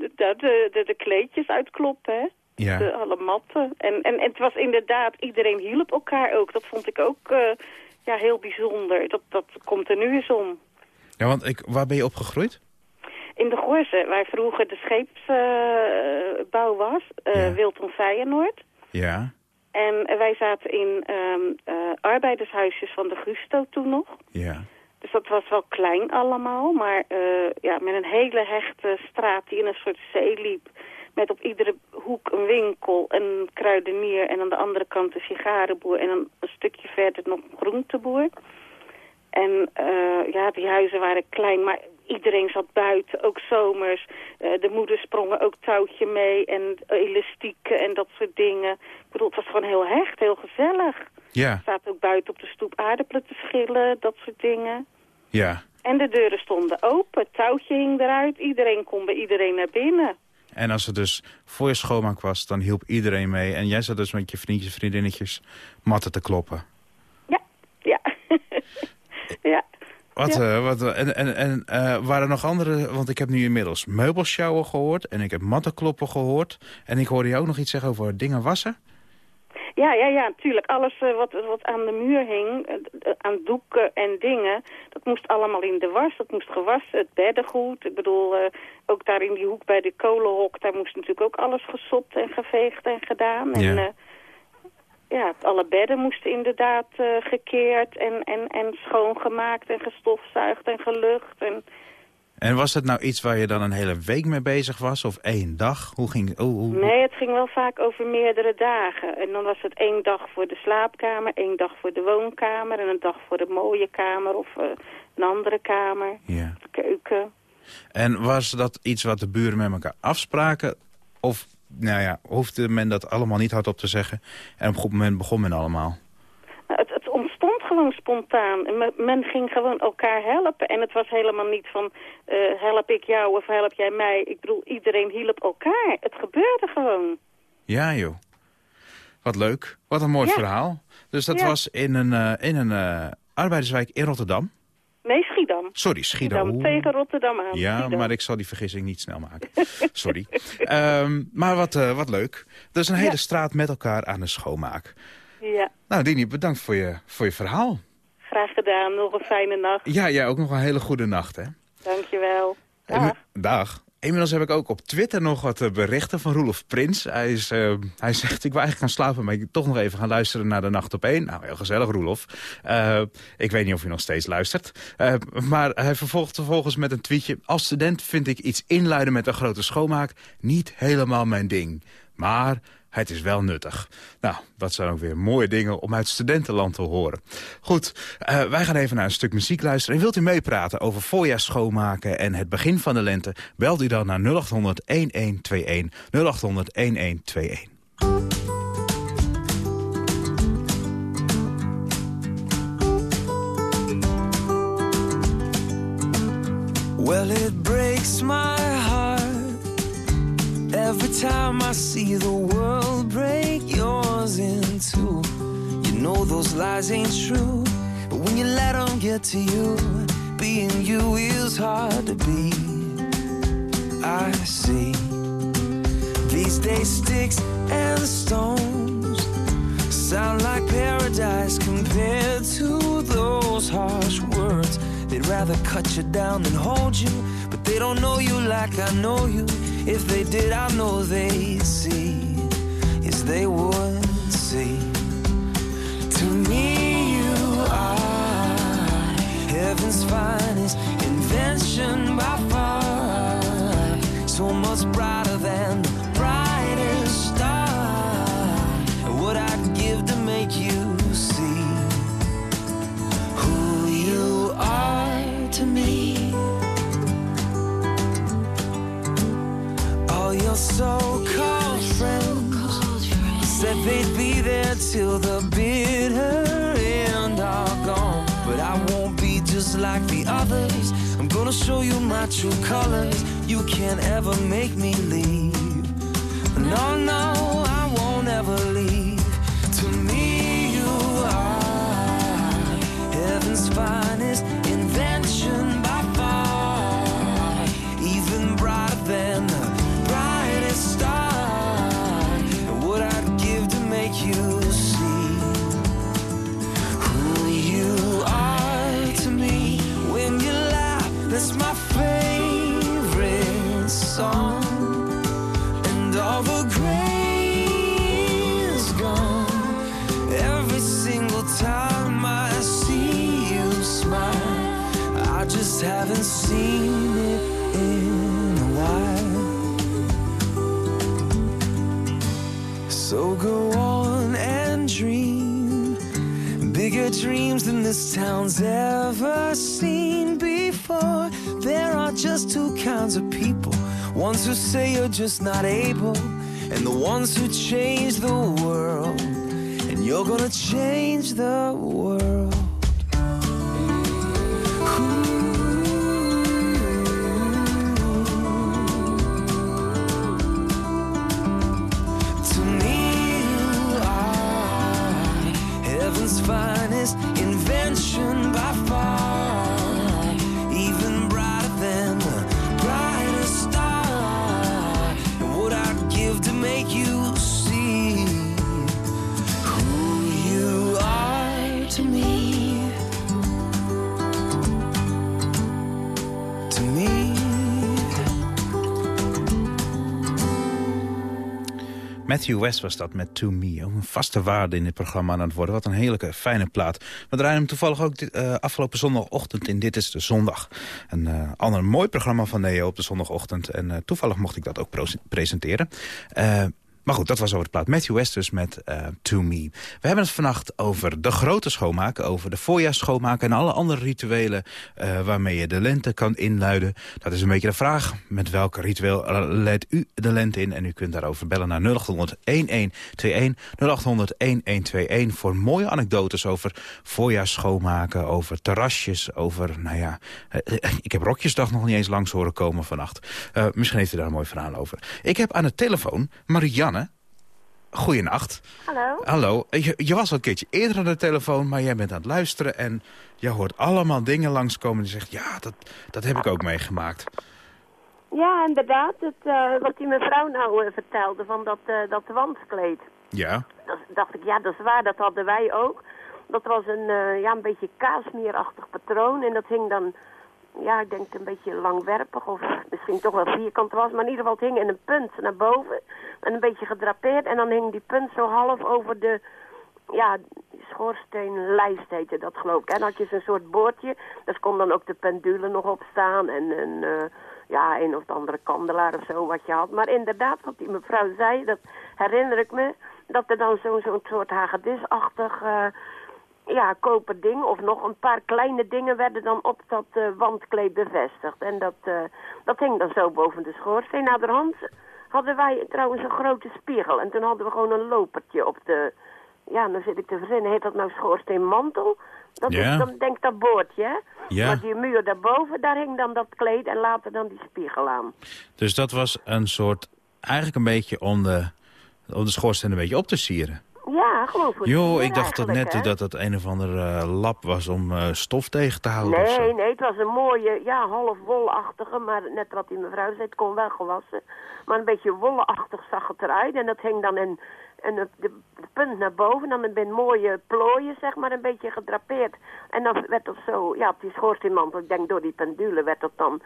S7: De, de, de, kleedjes uitkloppen, hè.
S3: Ja.
S7: De, alle matten. En, en, en het was inderdaad, iedereen hielp elkaar ook. Dat vond ik ook eh, ja, heel bijzonder. Dat, dat komt er nu eens om.
S3: Ja, want ik, waar ben je opgegroeid?
S7: In de Gorze, waar vroeger de scheepsbouw was, eh
S3: Ja.
S7: Wilton Feyenoord.
S3: Ja.
S7: En wij zaten in eh, arbeidershuisjes van de Gusto toen nog.
S3: Ja.
S7: Dus dat was wel klein allemaal, maar eh, ja, met een hele hechte straat die in een soort zee liep. Met op iedere hoek een winkel, een kruidenier en aan de andere kant een sigarenboer. En dan een stukje verder nog een groenteboer. En eh, ja, die huizen waren klein, maar iedereen zat buiten, ook zomers. Eh, de moeders sprongen ook touwtje mee en elastieken en dat soort dingen. Ik bedoel, het was gewoon heel hecht, heel gezellig.
S3: Ja.
S7: Zaten ook buiten op de stoep aardappelen te schillen, dat soort dingen.
S3: Ja.
S7: En de deuren stonden open, het touwtje hing eruit, iedereen kon bij iedereen naar binnen.
S3: En als het dus voor je schoonmaak was, dan hielp iedereen mee. En jij zat dus met je vriendjes, vriendinnetjes matten te kloppen.
S7: Ja, ja. ja.
S3: Wat,
S7: Ja.
S3: eh, wat, eh, en en, en eh, waren er nog andere... Want ik heb nu inmiddels meubelsjouwen gehoord. En ik heb mattenkloppen gehoord. En ik hoorde je ook nog iets zeggen over dingen wassen.
S7: Ja, ja, ja, natuurlijk. Alles eh, wat, wat aan de muur hing, eh, eh, aan doeken en dingen, dat moest allemaal in de was. Dat moest gewassen, het beddengoed. Ik bedoel, ook daar in die hoek bij de kolenhok, daar moest natuurlijk ook alles gesopt en geveegd en gedaan. En,
S3: Ja.
S7: ja, alle bedden moesten inderdaad eh, gekeerd en, en, en schoongemaakt en gestofzuigd en gelucht. En,
S3: En was het nou iets waar je dan een hele week mee bezig was? Of één dag? Hoe ging... Hoe, hoe-
S7: Nee, het ging wel vaak over meerdere dagen. En dan was het één dag voor de slaapkamer, één dag voor de woonkamer... en een dag voor de mooie kamer of eh, een andere kamer,
S3: Ja.
S7: de keuken.
S3: En was dat iets wat de buren met elkaar afspraken? Of, nou ja, hoefde men dat allemaal niet hardop te zeggen? En op een goed moment begon men allemaal.
S7: Nou, het, het ontstond gewoon spontaan. En men, ging gewoon elkaar helpen. En het was helemaal niet van eh, help ik jou of help jij mij. Ik bedoel, iedereen hielp elkaar. Het gebeurde gewoon.
S3: Ja, joh. Wat leuk. Wat een mooi
S7: Ja.
S3: verhaal. Dus dat
S7: Ja.
S3: was in een, eh, in een eh, arbeiderswijk in Rotterdam.
S7: Nee, Schiedam.
S3: Sorry, Schiedam.
S7: Tegen Rotterdam aan.
S3: Ja,
S7: Schiedam.
S3: maar ik zal die vergissing niet snel maken. Sorry. Ehm, maar wat, wat leuk. Is een hele
S7: Ja.
S3: straat met elkaar aan de schoonmaak.
S7: Ja,
S3: Nou, Dini, bedankt voor je, voor je verhaal.
S7: graag gedaan. Nog een fijne nacht.
S3: Ja, jij ook nog een hele goede nacht, hè?
S7: Dankjewel. Dag.
S3: Inmi- Dag. Inmiddels heb ik ook op Twitter nog wat eh, berichten van Roelof Prins. Hij, is, eh, hij zegt, ik wil eigenlijk gaan slapen, maar ik toch nog even gaan luisteren naar de Nacht op 1. Nou, heel gezellig, Roelof. Eh, ik weet niet of hij nog steeds luistert. Maar hij vervolgt vervolgens met een tweetje. Als student vind ik iets inluiden met een grote schoonmaak niet helemaal mijn ding. Maar het is wel nuttig. Nou, dat zijn ook weer mooie dingen om uit studentenland te horen. Goed, eh, wij gaan even naar een stuk muziek luisteren. En wilt u meepraten over voorjaars schoonmaken en het begin van de lente? Belt u dan naar 0800 1121. 0800 1121.
S8: Well, it breaks my every time I see the world break yours in two. You know those lies ain't true, but when you let them get to you, being you is hard to be. I see these days sticks and stones sound like paradise compared to those harsh words. They'd rather cut you down than hold you, but they don't know you like I know you. If they did, I know they'd see. Yes, they would see. To me, you are heaven's finest invention by far. So much brighter than the brightest star. What I'd give to make you see who you are to me. Your so-called friends said they'd be there till the bitter end are gone. But I won't be just like the others. I'm gonna show you my true colors. You can't ever make me leave. No, no, I won't ever leave. To me, you are heaven's finest haven't seen it in a while. So go on and dream bigger dreams than this town's ever seen before. There are just two kinds of people ones who say you're just not able, and the ones who change the world. And you're gonna change the world.
S3: Matthew West was dat met To Me. Een vaste waarde in dit programma aan het worden. Wat een heerlijke, fijne plaat. We draaien hem toevallig ook dit, eh, afgelopen zondagochtend in Dit is de Zondag. Een eh, ander mooi programma van Neo op de zondagochtend. En eh, toevallig mocht ik dat ook presenteren. Maar goed, dat was over de plaat. Matthew West dus met eh, To Me. We hebben het vannacht over de grote schoonmaak. Over de voorjaarsschoonmaak en alle andere rituelen... eh, waarmee je de lente kan inluiden. Dat is een beetje de vraag. Met welk ritueel eh, leidt u de lente in? En u kunt daarover bellen naar 0800-1121. 0800-1121 voor mooie anekdotes over voorjaarsschoonmaken. Over terrasjes, over, nou ja... ik heb Rokjesdag nog niet eens langs horen komen vannacht. Misschien heeft u daar een mooi verhaal over. Ik heb aan de telefoon Marianne. Goeienacht.
S9: Hallo.
S3: Hallo. Je, je was al een keertje eerder aan de telefoon, maar jij bent aan het luisteren... en je hoort allemaal dingen langskomen die zegt... ja, dat, dat heb ik ook meegemaakt.
S9: Ja, inderdaad. Het, eh, wat die mevrouw nou eh, vertelde van dat, eh, dat wandkleed.
S3: Ja?
S9: Dat dacht ik, ja, dat is waar. Dat hadden wij ook. Dat was een, ja, een beetje kaasmeerachtig patroon. En dat hing dan, ja, ik denk een beetje langwerpig. Of misschien toch wel vierkant was. Maar in ieder geval, het hing in een punt naar boven. En een beetje gedrapeerd. En dan hing die punt zo half over de, ja, schoorsteenlijst heette dat geloof ik. En had je zo'n soort boordje. Daar kon dan ook de pendule nog op staan. En een, eh, ja, een of andere kandelaar of zo wat je had. Maar inderdaad, wat die mevrouw zei, dat herinner ik me. Dat er dan zo'n zo'n soort hagedisachtig, eh ja, koper ding. Of nog een paar kleine dingen werden dan op dat eh, wandkleed bevestigd. En dat, eh, dat hing dan zo boven de schoorsteen. Naderhand hadden wij trouwens een grote spiegel. En toen hadden we gewoon een lopertje op de... Ja, dan zit ik te verzinnen. Heet dat nou schoorsteenmantel? Dat
S3: Ja.
S9: is dan denk ik dat boordje, hè?
S3: Ja.
S9: Maar die muur daarboven, daar hing dan dat kleed en later dan die spiegel aan.
S3: Dus dat was een soort, eigenlijk een beetje om de, om de schoorsteen een beetje op te sieren. Jo,
S9: sier
S3: ik dacht dat net
S9: hè?
S3: dat het een of ander eh, lap was om eh, stof tegen te houden.
S9: Nee, nee, het was een mooie, ja, half wolachtige, maar net wat die mevrouw zei, het kon wel gewassen. Maar een beetje wolachtig zag het eruit en dat hing dan in, in de, de, punt naar boven, dan een mooie plooien, zeg maar, een beetje gedrapeerd. En dan werd dat zo, ja, op die schoorsteenmantel, ik denk door die pendule werd dat dan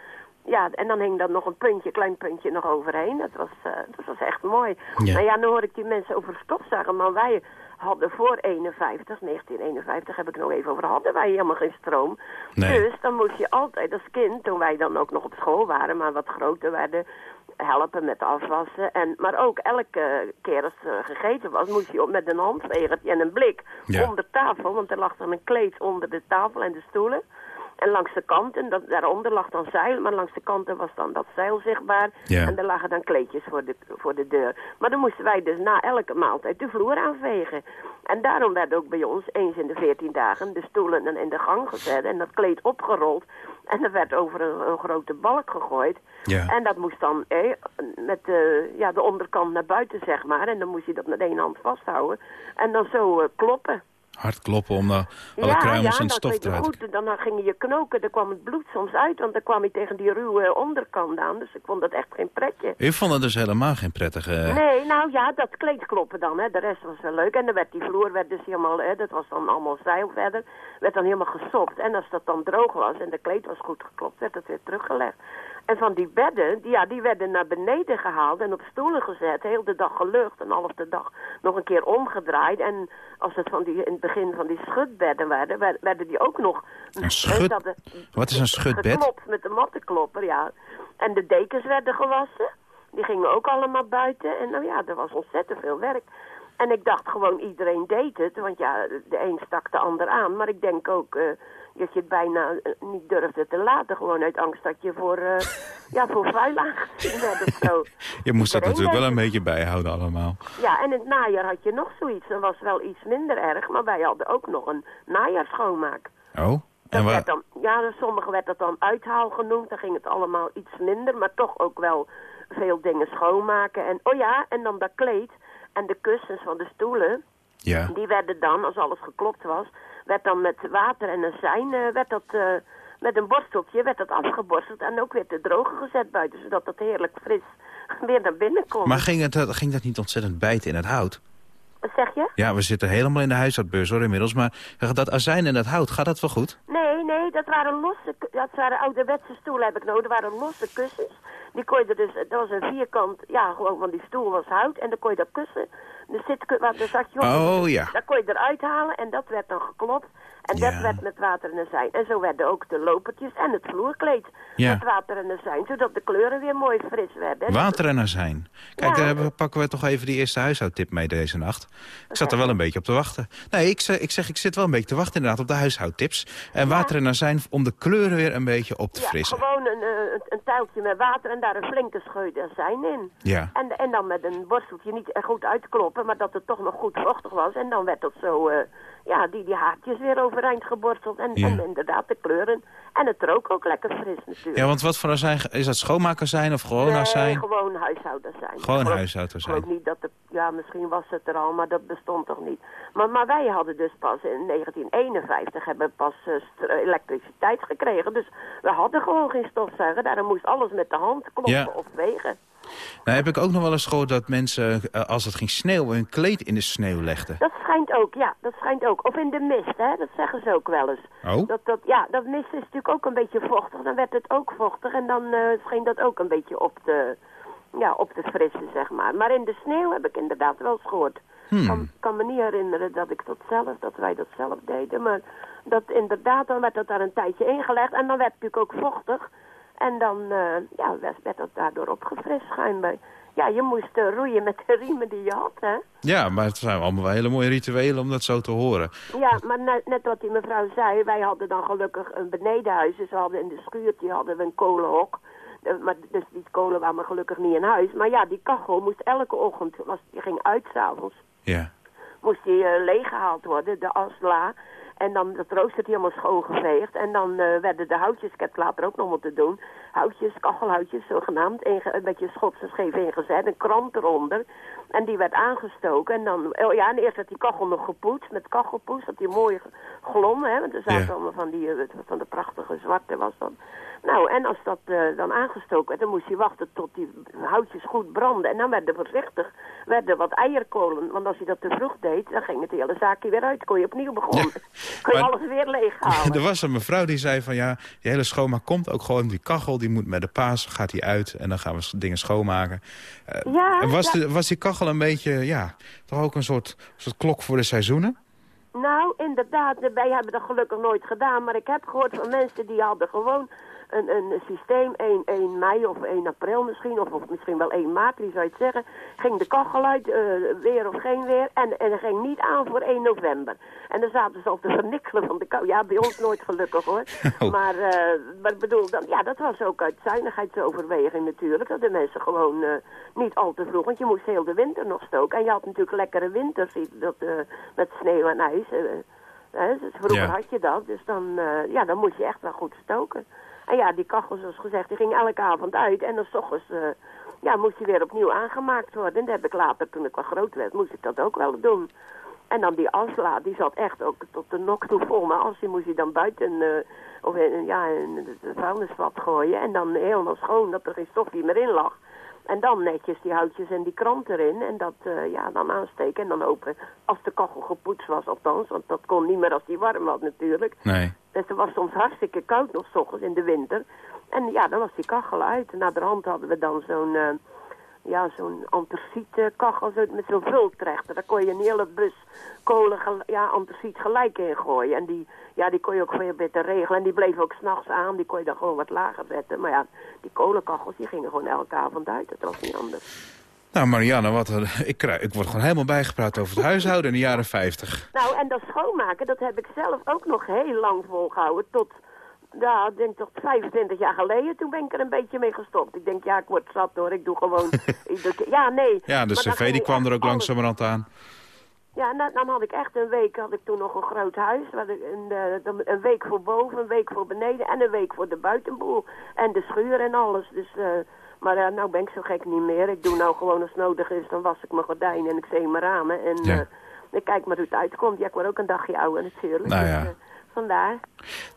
S9: Ja, en dan hing dan nog een puntje, klein puntje nog overheen. Dat was, eh, dat was echt mooi.
S3: Ja.
S9: Nou ja, nu hoor ik die mensen over stofzuigen, maar wij hadden voor 51, 1951 heb ik nog even over, hadden wij helemaal geen stroom.
S3: Nee.
S9: Dus dan moest je altijd als kind, toen wij dan ook nog op school waren, maar wat groter werden, helpen met afwassen. En, maar ook elke keer als er gegeten was, moest je op met een handvegertje en een blik
S3: Ja.
S9: onder tafel, want er lag dan een kleed onder de tafel en de stoelen. En langs de kanten, dat, daaronder lag dan zeil, maar langs de kanten was dan dat zeil zichtbaar.
S3: Ja.
S9: En er lagen dan kleedjes voor de, voor de deur. Maar dan moesten wij dus na elke maaltijd de vloer aanvegen. En daarom werd ook bij ons eens in de veertien dagen de stoelen in de gang gezet en dat kleed opgerold. En dat werd over een, een grote balk gegooid.
S3: Ja.
S9: En dat moest dan eh, met de, ja, de onderkant naar buiten, zeg maar. En dan moest je dat met één hand vasthouden. En dan zo eh, kloppen.
S3: Hard kloppen om alle kruimels en
S9: dat
S3: stof te
S9: goed. Dan ging je knoken, dan kwam het bloed soms uit, want dan kwam je tegen die ruwe onderkant aan. Dus ik vond dat echt geen pretje.
S3: U vond het dus helemaal geen prettige...
S9: Nee, nou ja, dat kleed kloppen dan, hè. De rest was wel leuk. En dan werd die vloer werd dus helemaal, hè, dat was dan allemaal zeil verder, werd dan helemaal gesopt. En als dat dan droog was en de kleed was goed geklopt, werd het weer teruggelegd. En van die bedden, die, ja, die werden naar beneden gehaald en op stoelen gezet, heel de dag gelucht en half de dag nog een keer omgedraaid. En als het van die, in het begin van die schutbedden werden, wer- werden die ook nog...
S3: Een schut- Wat is een schutbed?
S9: Geklopt met de mattenklopper, ja. En de dekens werden gewassen. Die gingen ook allemaal buiten. En nou ja, er was ontzettend veel werk. En ik dacht gewoon, iedereen deed het. Want ja, de een stak de ander aan. Maar ik denk ook eh, dat je het bijna eh, niet durfde te laten. Gewoon uit angst dat je voor, eh ja, voor vuil aangezien werd of zo.
S3: Je moest dat natuurlijk wel een beetje bijhouden allemaal.
S9: Ja, en in het najaar had je nog zoiets. Dat was wel iets minder erg. Maar wij hadden ook nog een najaarschoonmaak.
S3: Oh? En waar...
S9: dan, ja, sommigen werd dat dan uithaal genoemd. Dan ging het allemaal iets minder, maar toch ook wel veel dingen schoonmaken. En oh ja, en dan dat kleed en de kussens van de stoelen.
S3: Ja.
S9: Die werden dan, als alles geklopt was, werd dan met water en azijn, eh, werd dat, eh, met een borsteltje, werd dat afgeborsteld en ook weer te drogen gezet buiten, zodat dat heerlijk fris weer naar binnen kon.
S3: Maar ging, het, ging dat niet ontzettend bijten in het hout?
S9: Wat zeg je?
S3: Ja, we zitten helemaal in de huishoudbeurs hoor inmiddels. Maar dat azijn en dat hout, gaat dat wel goed?
S9: Nee, nee, dat waren losse, dat waren ouderwetse stoelen heb ik nodig. Dat waren losse kussens. Die kon je er dus, dat was een vierkant, ja, gewoon van die stoel was hout. En dan kon je dat kussen, de zitku- waar daar zat je op.
S3: Oh, ja.
S9: Dat kon je eruit halen en dat werd dan geklopt. En
S3: Ja.
S9: dat werd met water en azijn. En zo werden ook de lopertjes en het vloerkleed
S3: Ja.
S9: met water en azijn. Zodat de kleuren weer mooi fris werden.
S3: Water en azijn. Kijk,
S9: Ja.
S3: daar pakken we toch even die eerste huishoudtip mee deze nacht. Ik zat er wel een beetje op te wachten. Nee, ik zeg, ik zeg, ik zit wel een beetje te wachten inderdaad op de huishoudtips. En water en azijn om de kleuren weer een beetje op te
S9: Ja,
S3: frissen.
S9: gewoon een, eh, een, een tuiltje met water en daar een flinke scheut azijn in.
S3: Ja.
S9: En, en dan met een borsteltje niet echt goed uitkloppen, maar dat het toch nog goed vochtig was. En dan werd dat zo, eh, ja, die, die haartjes weer overeind geborsteld. En,
S3: Ja.
S9: en inderdaad de kleuren. En het rook ook lekker fris natuurlijk.
S3: Ja, want wat voor azijn, is dat schoonmaakazijn of gewoon
S9: nee,
S3: azijn?
S9: gewoon huishoudazijn.
S3: Gewoon huishoudazijn.
S9: Ik niet dat de, ja, misschien was het er al, maar dat bestond toch niet. Maar, maar wij hadden dus pas in 1951 hebben pas eh, elektriciteit gekregen. Dus we hadden gewoon geen stofzuiger. Daarom moest alles met de hand kloppen
S3: Ja.
S9: of wegen.
S3: Nou heb ik ook nog wel eens gehoord dat mensen, eh, als het ging sneeuwen, hun kleed in de sneeuw legden.
S9: Dat schijnt ook, ja, dat schijnt ook. Of in de mist, hè, dat zeggen ze ook wel eens.
S3: Oh?
S9: Dat, dat, ja, dat mist is natuurlijk ook een beetje vochtig. Dan werd het ook vochtig en dan eh, scheen dat ook een beetje op te, ja, op te frissen, zeg maar. Maar in de sneeuw heb ik inderdaad wel eens gehoord.
S3: Hmm.
S9: kan, kan me niet herinneren dat ik dat zelf, dat wij dat zelf deden. Maar dat inderdaad, dan werd dat daar een tijdje ingelegd. En dan werd het natuurlijk ook vochtig. En dan eh, ja, werd, dat daardoor opgefrist schijnbaar. Ja, je moest eh, roeien met de riemen die je had, hè.
S3: Ja, maar het zijn allemaal wel hele mooie rituelen om dat zo te horen.
S9: Ja, maar net, net wat die mevrouw zei, wij hadden dan gelukkig een benedenhuis. Dus we hadden in de schuurtje hadden we een kolenhok. Eh, Maar dus die kolen waren gelukkig niet in huis. Maar ja, die kachel moest elke ochtend, was, die ging uit s'avonds,
S3: Ja.
S9: moest die eh, leeggehaald worden, de asla. En dan dat rooster helemaal schoongeveegd. En dan eh, werden de houtjes, ik heb het later ook nog moeten doen, houtjes, kachelhoutjes zogenaamd, inge- een beetje schots en scheef ingezet, een krant eronder. En die werd aangestoken. En dan, oh ja, en eerst werd die kachel nog gepoetst met kachelpoets, dat die mooi glom, hè, want er zaten
S3: Ja.
S9: allemaal van die, eh, van de prachtige zwarte was dat. Nou, en als dat eh, dan aangestoken werd, dan moest je wachten tot die houtjes goed brandden. En dan werden voorzichtig, werden wat eierkolen. Want als je dat te vroeg deed, dan ging het hele zaakje weer uit. Kon je opnieuw begonnen. Kun je
S3: Maar-
S9: alles weer leeghalen.
S3: Er was een mevrouw die zei van ja, die hele schoonmaak komt ook gewoon die kachel. Die moet met de paas, gaat die uit en dan gaan we dingen schoonmaken. Eh,
S9: Ja,
S3: en was,
S9: ja.
S3: de, was die kachel een beetje, ja, toch ook een soort, soort klok voor de seizoenen?
S9: Nou, inderdaad, wij hebben dat gelukkig nooit gedaan. Maar ik heb gehoord van mensen die hadden gewoon een, een systeem, 1, 1 mei of 1 april misschien, of, of misschien wel 1 maart, wie zou je het zeggen. Ging de kachel uit, eh, weer of geen weer, en, en er ging niet aan voor 1 november. En dan zaten ze al te vernikkelen van de kou. Ja, bij ons nooit gelukkig hoor.
S3: Oh.
S9: Maar, eh, maar ik bedoel, dan, ja, dat was ook uit zuinigheidsoverweging natuurlijk. Dat de mensen gewoon eh, niet al te vroeg, want je moest heel de winter nog stoken. En je had natuurlijk lekkere winters, dat, met sneeuw en ijs. hè, dus vroeger
S3: Ja.
S9: had je dat, dus dan, eh, ja, dan moest je echt wel goed stoken. En ja, die kachel, zoals gezegd, die ging elke avond uit. En dan s ochtends eh, ja, moest die weer opnieuw aangemaakt worden. En dat heb ik later, toen ik wat groot werd, moest ik dat ook wel doen. En dan die asla, die zat echt ook tot de nok toe vol. Maar as, die moest je dan buiten eh, of in, ja, in het vuilnisvat gooien. En dan helemaal schoon, dat er geen stofje meer in lag. En dan netjes die houtjes en die krant erin. En dat eh, ja, dan aansteken en dan open. Als de kachel gepoetst was althans. Want dat kon niet meer als die warm was natuurlijk.
S3: Nee.
S9: Dus het was soms hartstikke koud nog s ochtends in de winter. En ja, dan was die kachel uit. En naar de hand hadden we dan zo'n eh, ja, zo'n antraciet kachel zo, met zo'n vultrechter. Daar kon je een hele bus kolen, ja, antraciet gelijk in gooien. En die, ja, die kon je ook veel beter regelen. En die bleef ook s'nachts aan. Die kon je dan gewoon wat lager zetten. Maar ja, die kolenkachels die gingen gewoon elke avond uit. Dat was niet anders.
S3: Nou Marianne, wat, ik, krijg, ik word gewoon helemaal bijgepraat over het huishouden in de jaren 50.
S9: Nou, en dat schoonmaken, dat heb ik zelf ook nog heel lang volgehouden. Tot, ja, ik denk toch 25 jaar geleden. Toen ben ik er een beetje mee gestopt. Ik denk, ja, ik word zat hoor. Ik doe gewoon... ja, nee.
S3: Ja, de
S9: Maar dan
S3: cv die kwam er ook langzamerhand aan.
S9: Ja, en dan, dan had ik echt een week, had ik toen nog een groot huis. Ik een, eh, een week voor boven, een week voor beneden en een week voor de buitenboel. En de schuur en alles. Dus, eh, maar eh, nou ben ik zo gek niet meer. Ik doe nou gewoon als het nodig is, dan was ik mijn gordijnen en ik zee mijn ramen. En
S3: Ja.
S9: ik kijk maar hoe het uitkomt. Ja, ik word ook een dagje ouder natuurlijk.
S3: Nou
S9: Dus,
S3: ja.
S9: vandaar.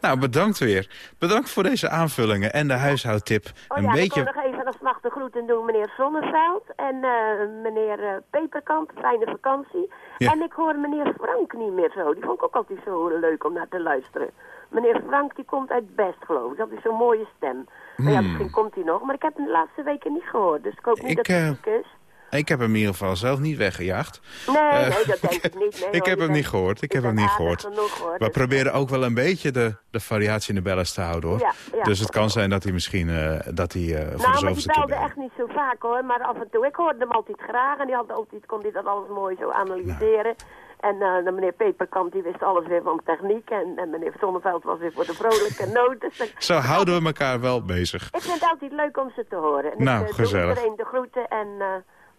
S3: Nou, bedankt weer. Bedankt voor deze aanvullingen en de huishoudtip.
S9: Oh
S3: een beetje...
S9: nog even nacht de groeten doen meneer Zonneveld en eh, meneer eh, Peperkamp, fijne vakantie.
S3: Ja.
S9: En ik hoor meneer Frank niet meer zo, die vond ik ook altijd zo leuk om naar te luisteren. Meneer Frank die komt uit Best geloof ik, dat is zo'n mooie stem. Maar ja,
S3: Hmm.
S9: misschien komt hij nog, maar ik heb hem de laatste weken niet gehoord, dus ik hoop niet
S3: Ik,
S9: dat hij
S3: eh,
S9: is.
S3: Ik heb hem in ieder geval zelf niet weggejaagd.
S9: Nee,
S3: Eh,
S9: nee, dat denk ik niet. Nee,
S3: ik
S9: hoor,
S3: heb hem niet gehoord. Ik heb hem niet gehoord.
S9: Genoeg, hoor,
S3: We
S9: dus-
S3: proberen ook wel een beetje de, de variatie in de bellen te houden, hoor.
S9: Ja, ja.
S3: Dus het kan zijn dat hij misschien eh, dat hij, eh, voor de
S9: Nou, die
S3: zoveelste keer
S9: belde
S3: belt.
S9: echt niet zo vaak hoor, maar af en toe. Ik hoorde hem altijd graag en die had altijd, kon hij dat alles mooi zo analyseren. En de meneer Peperkamp die wist alles weer van techniek en, en meneer Zonneveld was weer voor de vrolijke noten. Dus
S3: Zo houden we elkaar wel bezig.
S9: Ik vind het altijd leuk om ze te horen. En
S3: Nou,
S9: ik
S3: gezellig.
S9: iedereen de groeten en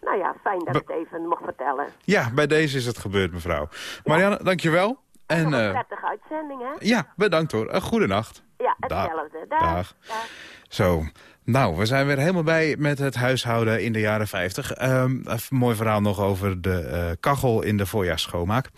S9: nou ja, fijn dat ik het even mocht vertellen.
S3: Ja, bij deze is het gebeurd, mevrouw. Marianne, dankjewel. En
S9: Nog een
S3: eh,
S9: prettige uitzending hè?
S3: ja, bedankt hoor. Een goede nacht.
S9: Ja, hetzelfde. Dag.
S3: Dag.
S9: Dag.
S3: Zo, nou, we zijn weer helemaal bij met het huishouden in de jaren 50. Ehm, een mooi verhaal nog over de eh, kachel in de voorjaarsschoonmaak.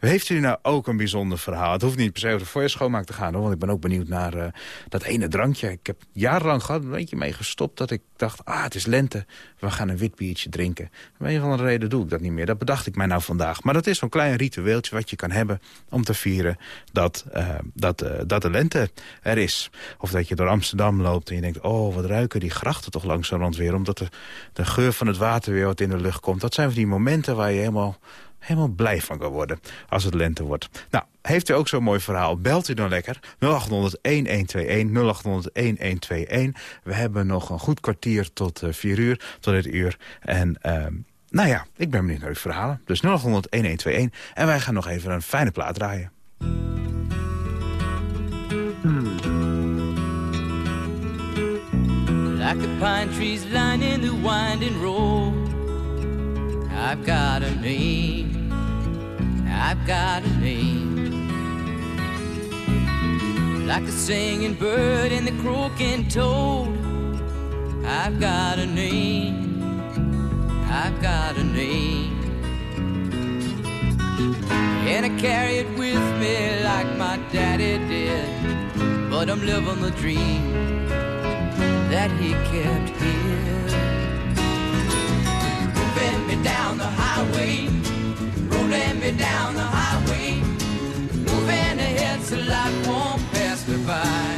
S3: Heeft u nou ook een bijzonder verhaal? Het hoeft niet per se over de voorjaarsschoonmaak te gaan, hoor, want ik ben ook benieuwd naar eh, dat ene drankje. Ik heb jarenlang gehad, een beetje mee gestopt, dat ik dacht, ah, het is lente, we gaan een wit biertje drinken. Om een of andere reden doe ik dat niet meer. Dat bedacht ik mij nou vandaag. Maar dat is zo'n klein ritueeltje wat je kan hebben om te vieren dat, eh, dat, eh, dat de lente er is. Of dat je door Amsterdam loopt en je denkt, oh, wat ruiken die grachten toch langzamerhand weer. Omdat de, de geur van het water weer wat in de lucht komt. Dat zijn van die momenten waar je helemaal, helemaal blij van kan worden als het lente wordt. Nou, heeft u ook zo'n mooi verhaal? Belt u dan lekker 0800-1121, 0800-1121. We hebben nog een goed kwartier tot eh 4 uur, tot dit uur. En... ehm, nou ja, ik ben benieuwd naar uw verhalen. Dus 0800-1121. En wij gaan nog even een fijne plaat draaien.
S10: Like the pine trees the winding road. I've got a name. I've got a name. Like the singing bird and the croaking toad. I've got a name. I've got a name. And I carry it with me like my daddy did. But I'm living the dream that he kept here. Moving me down the highway, rolling me down the highway, moving head so life won't pass me by.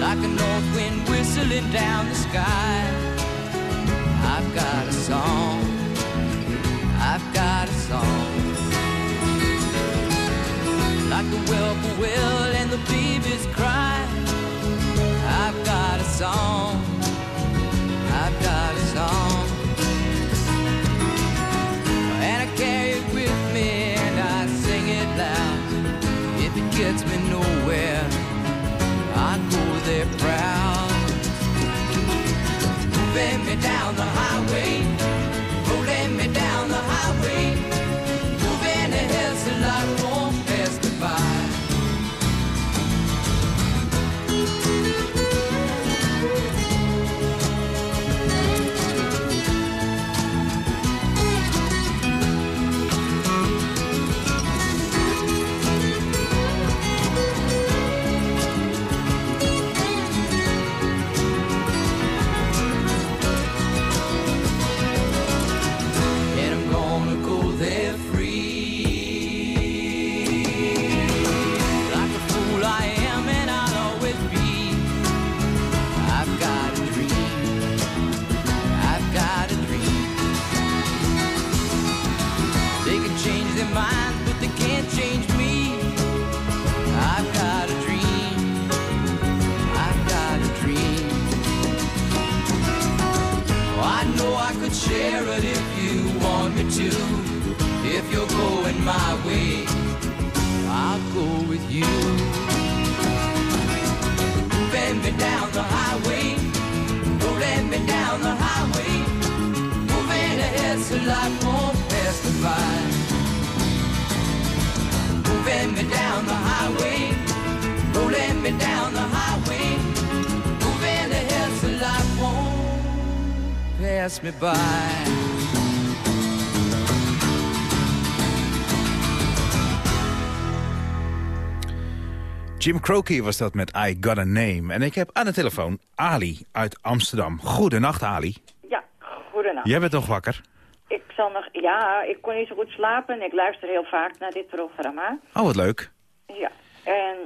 S10: Like a north wind whistling down the sky. I've got a song. I've got a song. Like the whippoorwill and the babies cry. I've got a song. I've got a song. And I carry it with me and I sing it loud. If it gets me nowhere, I go there proud. Moving me down the highway,
S3: Jim Croce was dat met I Got A Name. En ik heb aan de telefoon Ali uit Amsterdam. Goedenacht, Ali.
S11: Ja, goedenacht.
S3: Jij bent nog wakker?
S11: Ik zal nog... Ja, ik kon niet zo goed slapen. Ik luister heel vaak naar dit programma.
S3: Oh, wat leuk.
S11: Ja, en...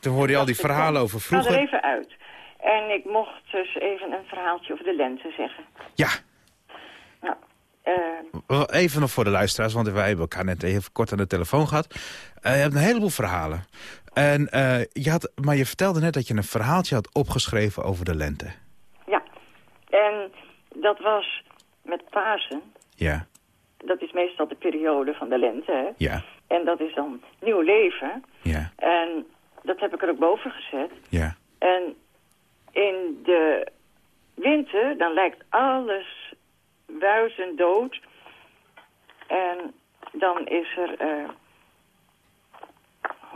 S3: Toen hoorde je al die verhalen over
S11: Ik ga er
S3: vroeger.
S11: even uit. En ik mocht dus even een verhaaltje over de lente zeggen.
S3: Ja,
S11: Nou,
S3: even nog voor de luisteraars, want wij hebben elkaar net even kort aan de telefoon gehad. Eh, je hebt een heleboel verhalen. En, eh, je had, maar je vertelde net dat je een verhaaltje had opgeschreven over de lente.
S11: ja. En dat was met Pasen.
S3: Ja,
S11: Dat is meestal de periode van de lente, hè.
S3: ja,
S11: En dat is dan nieuw leven.
S3: ja,
S11: En dat heb ik er ook boven gezet.
S3: ja.
S11: En in de winter, dan lijkt alles wuizend dood. En dan is er, eh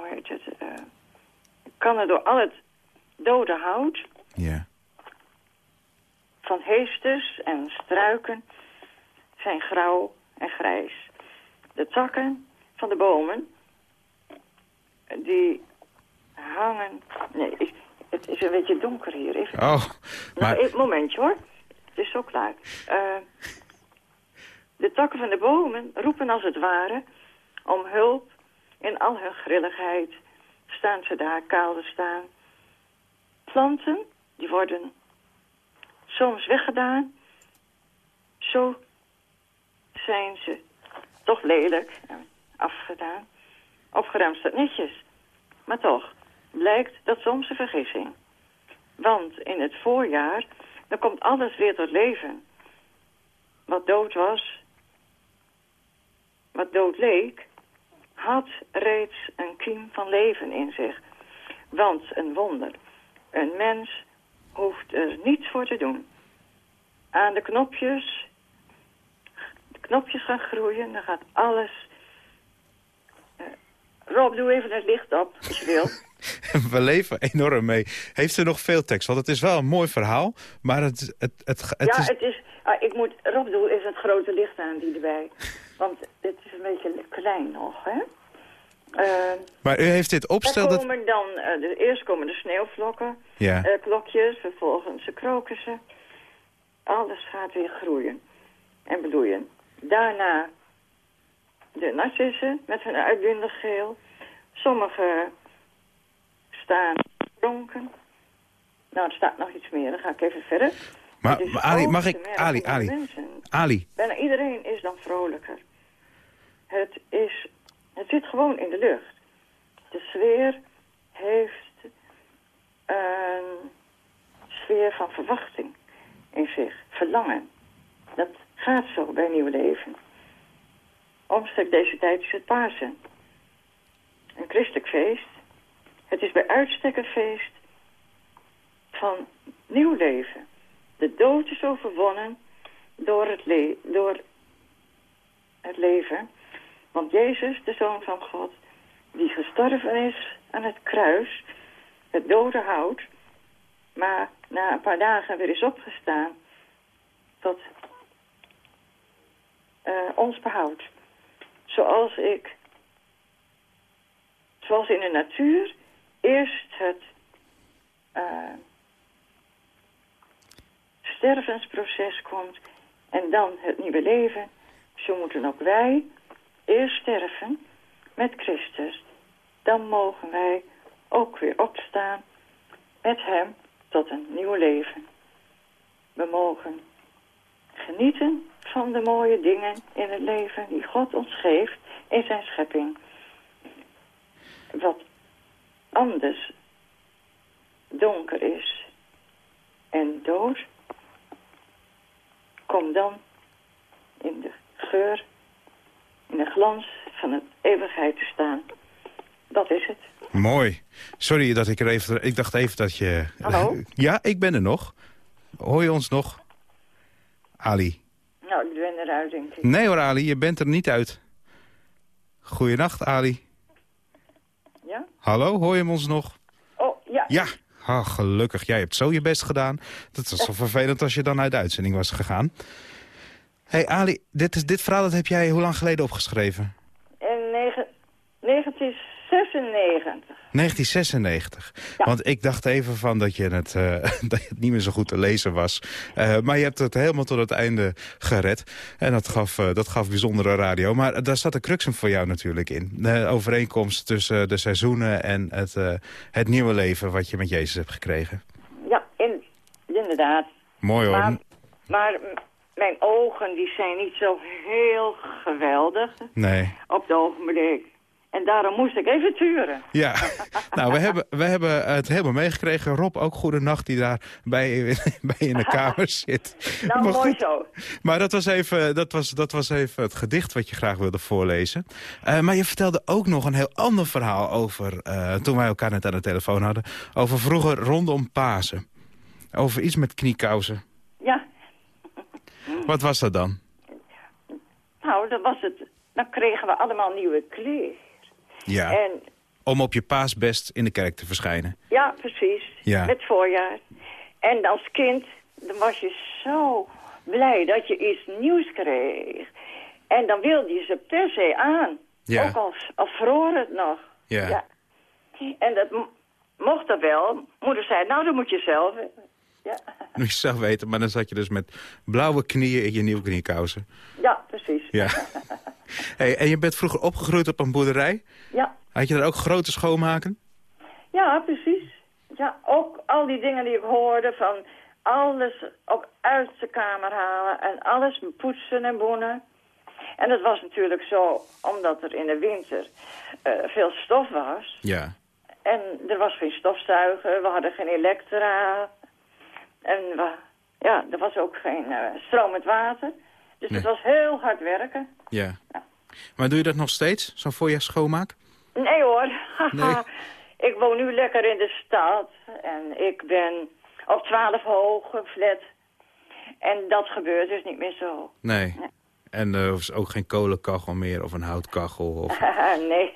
S11: hoe heet het, eh, kan er door al het dode hout
S3: ja.
S11: van heesters en struiken zijn grauw en grijs. De takken van de bomen, die hangen... Nee, ik- het is een beetje donker hier. Even,
S3: Oh, maar...
S11: Nog een momentje hoor. Het is zo klaar. Eh, de takken van de bomen roepen als het ware om hulp. In al hun grilligheid staan ze daar kaal te staan. Planten, die worden soms weggedaan. Zo zijn ze toch lelijk en afgedaan. Opgeruimd staat netjes. Maar toch blijkt dat soms een vergissing. Want in het voorjaar, dan komt alles weer tot leven. Wat dood was, wat dood leek, had reeds een kiem van leven in zich. Want een wonder, een mens hoeft er niets voor te doen. Aan de knopjes, de knopjes gaan groeien, dan gaat alles... Eh, Rob, doe even het licht op, als je wil.
S3: We leven enorm mee. Heeft u nog veel tekst? Want het is wel een mooi verhaal, maar het, het, het, het
S11: ja,
S3: is...
S11: het is... ah, ik moet... Rob, doe even het grote licht aan die erbij. Want het is een beetje klein nog, hè? Eh,
S3: Maar u heeft dit opstel...
S11: Komen dan... eh, de, eerst komen de sneeuwvlokken,
S3: Ja.
S11: eh, klokjes, vervolgens de krokussen. Alles gaat weer groeien en bloeien. Daarna de narcissen met hun uitbundig geel. Sommige staan dronken. Nou, er staat nog iets meer, dan ga ik even verder.
S3: Maar, maar Ali, mag ik... Ali, Ali,
S11: mensen.
S3: Ali.
S11: Bijna iedereen is dan vrolijker. Het, is, het zit gewoon in de lucht. De sfeer heeft een sfeer van verwachting in zich. Verlangen. Dat gaat zo bij nieuw leven. Omstreeks deze tijd is het Pasen. Een christelijk feest. Het is bij uitstek een feest van nieuw leven. De dood is overwonnen door het, le door het leven. Want Jezus, de Zoon van God, die gestorven is aan het kruis, het dode hout, maar na een paar dagen weer is opgestaan tot eh, ons behoud. Zoals ik, zoals in de natuur, eerst het eh, stervensproces komt en dan het nieuwe leven, zo moeten ook wij eerst sterven met Christus. Dan mogen wij ook weer opstaan met hem tot een nieuw leven. We mogen genieten van de mooie dingen in het leven die God ons geeft in zijn schepping. Wat anders donker is en dood, kom dan in de geur, in de glans van het eeuwigheid te staan. Dat is het.
S3: Mooi. Sorry dat ik er even... Ik dacht even dat je...
S11: Hallo?
S3: Ja, ik ben er nog. Hoor je ons nog? Ali.
S11: Nou, ik ben eruit, denk ik.
S3: Nee hoor, Ali, je bent er niet uit. Goeienacht, Ali.
S11: Ja?
S3: Hallo, hoor je ons nog?
S11: Oh, ja.
S3: Ja. Ah, gelukkig, jij hebt zo je best gedaan. Dat was zo vervelend als je dan uit de uitzending was gegaan. hey, Ali, dit, is, dit verhaal dat heb jij hoe lang geleden opgeschreven?
S11: In negen- 1996.
S3: 1996. Want ik dacht even van dat je het, eh, dat het niet meer zo goed te lezen was. Eh, maar je hebt het helemaal tot het einde gered. En dat gaf, eh, dat gaf bijzondere radio. Maar daar zat de cruxum voor jou natuurlijk in. De overeenkomst tussen de seizoenen en het, het nieuwe leven wat je met Jezus hebt gekregen.
S11: Ja, in, inderdaad.
S3: Mooi hoor.
S11: Maar, mijn ogen die zijn niet zo heel geweldig
S3: Nee.
S11: op het ogenblik. En daarom moest ik even turen.
S3: Ja, nou, we hebben, we hebben het helemaal meegekregen. Rob, ook goedenacht, die daar bij, bij in de kamer zit.
S11: Nou,
S3: Maar
S11: mooi
S3: goed.
S11: zo.
S3: Maar dat was, even, dat, was, dat was even het gedicht wat je graag wilde voorlezen. Eh, maar je vertelde ook nog een heel ander verhaal over... eh, toen wij elkaar net aan de telefoon hadden... over vroeger rondom Pasen. Over iets met kniekousen.
S11: Ja,
S3: Wat was dat dan?
S11: nou, dat was het. Dan kregen we allemaal nieuwe kleren.
S3: Ja,
S11: En
S3: om op je paasbest in de kerk te verschijnen.
S11: ja, precies.
S3: Ja.
S11: Met voorjaar. En als kind, dan was je zo blij dat je iets nieuws kreeg. En dan wilde je ze per se aan.
S3: Ja.
S11: Ook al, al vroor het nog.
S3: Ja.
S11: En dat mocht er wel. Moeder zei, nou, dat moet je zelf. Ja,
S3: Moet je zelf weten, maar dan zat je dus met blauwe knieën in je nieuwe kniekousen.
S11: ja precies.
S3: Ja. hey, en je bent vroeger opgegroeid op een boerderij.
S11: Ja.
S3: Had je daar ook grote schoonmaken?
S11: Ja, precies. Ja, ook al die dingen die ik hoorde van alles ook uit de kamer halen en alles poetsen en boenen. En dat was natuurlijk zo omdat er in de winter eh, veel stof was.
S3: Ja.
S11: En er was geen stofzuiger, we hadden geen elektra. En we, ja, er was ook geen eh, stromend water. Dus
S3: Nee.
S11: het was heel hard werken.
S3: Ja. Maar doe je dat nog steeds, zo'n voorjaars schoonmaak?
S11: Nee hoor.
S3: Nee.
S11: ik woon nu lekker in de stad. En ik ben op 12 hoog, een flat. En dat gebeurt dus niet meer zo.
S3: Nee. En er is ook geen kolenkachel meer of een houtkachel? Of...
S11: nee,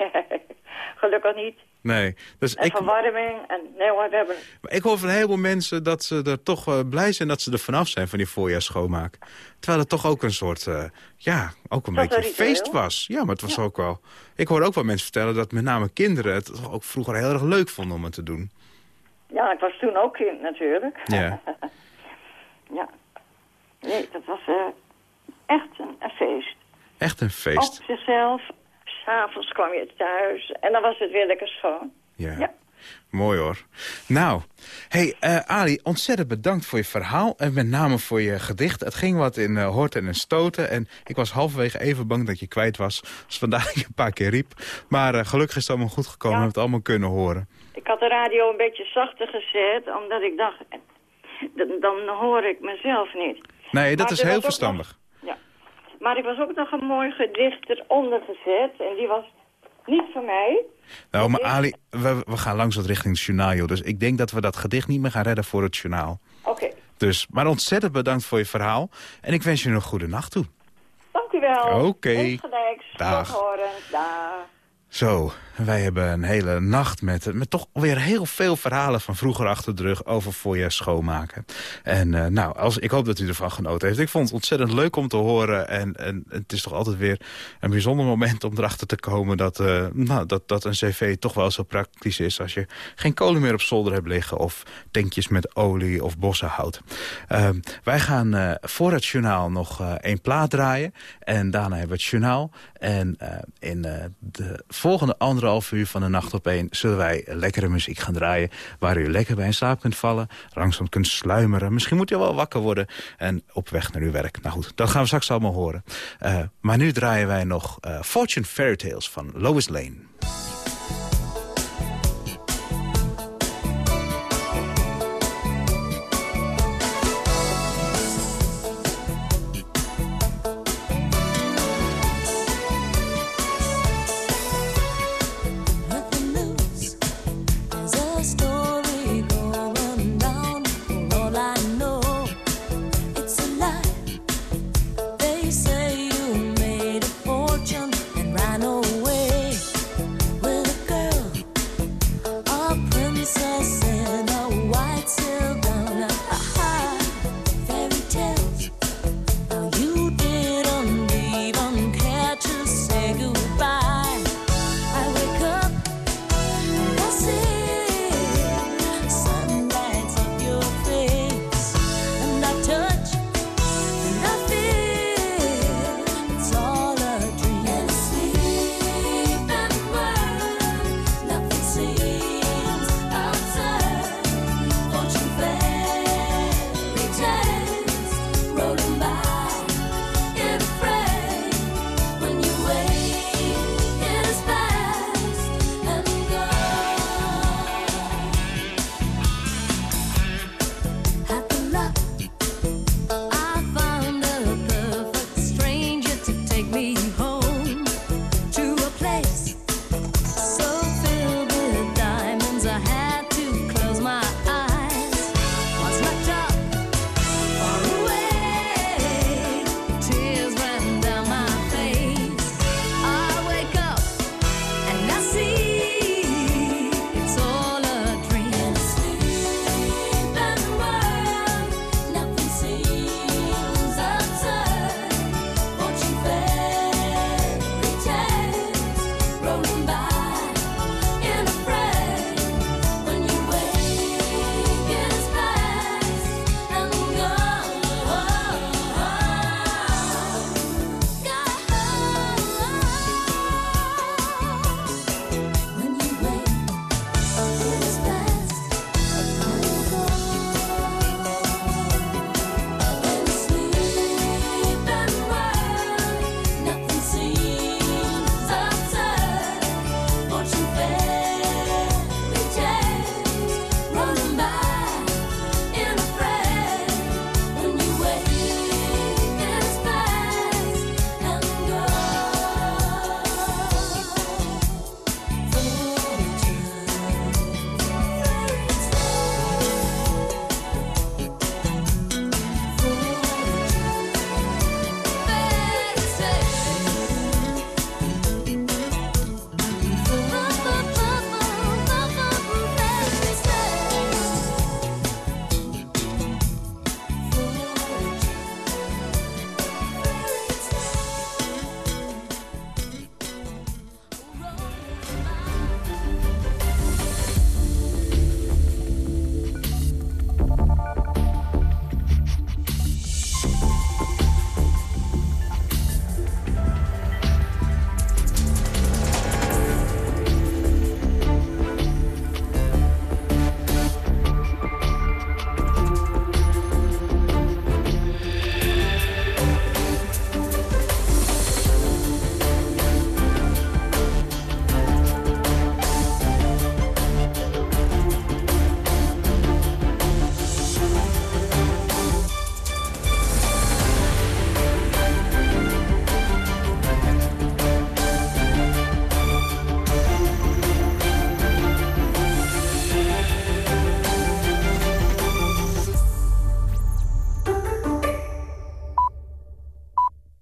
S11: gelukkig niet.
S3: Nee. Dus
S11: En
S3: ik,
S11: verwarming. En, nee hebben...
S3: maar ik hoor van een heleboel mensen dat ze er toch eh, blij zijn dat ze er vanaf zijn van die voorjaars schoonmaak. Terwijl het toch ook een soort, eh, ja, ook een
S11: Dat
S3: beetje feest was. Ja, maar het was ook wel... Ik hoor ook wel mensen vertellen dat met name kinderen het toch ook vroeger heel erg leuk vonden om het te doen.
S11: Ja, ik was toen ook kind natuurlijk.
S3: Ja.
S11: ja. Nee, dat was eh, echt een, een feest.
S3: Echt een feest.
S11: Op zichzelf. S'avonds kwam je thuis en dan was het weer lekker schoon.
S3: Ja.
S11: Ja.
S3: Mooi hoor. Nou, hey, eh, Ali, ontzettend bedankt voor je verhaal. En met name voor je gedicht. Het ging wat in uh, horten en stoten. En ik was halverwege even bang dat je kwijt was. Dus vandaar dat ik een paar keer riep. Maar eh, gelukkig is het allemaal goed gekomen. We hebben het allemaal kunnen horen.
S11: Ik had de radio een beetje zachter gezet, omdat ik dacht, dan, hoor ik mezelf niet.
S3: Nee, dat
S11: Maar
S3: is heel verstandig.
S11: Maar ik was ook nog een mooi gedicht eronder gezet. En die was niet van mij.
S3: Nou, maar Ali, we, we gaan langzaam richting het journaal, joh. Dus ik denk dat we dat gedicht niet meer gaan redden voor het journaal.
S11: Oké,
S3: Dus, maar ontzettend bedankt voor je verhaal. En ik wens je een goede nacht toe.
S11: dank u wel.
S3: Oké.
S11: Insgelijks.
S3: Dag.
S11: Dag.
S3: Zo, wij hebben een hele nacht met, met toch weer heel veel verhalen van vroeger achter de rug over voor je schoonmaken. En eh, nou, als, ik hoop dat u ervan genoten heeft. Ik vond het ontzettend leuk om te horen. En, en het is toch altijd weer een bijzonder moment om erachter te komen dat, eh, nou, dat, dat een cv toch wel zo praktisch is als je geen kolen meer op zolder hebt liggen of tankjes met olie of bossenhout. Ehm, wij gaan eh, voor het journaal nog één plaat draaien. En daarna hebben we het journaal. En in de volgende anderhalf uur van de nacht op één... zullen wij lekkere muziek gaan draaien... waar u lekker bij in slaap kunt vallen, langzaam kunt sluimeren. Misschien moet u wel wakker worden en op weg naar uw werk. Nou goed, dat gaan we straks allemaal horen. Eh, maar nu draaien wij nog eh, Fortune Fairy Tales van Lois Lane.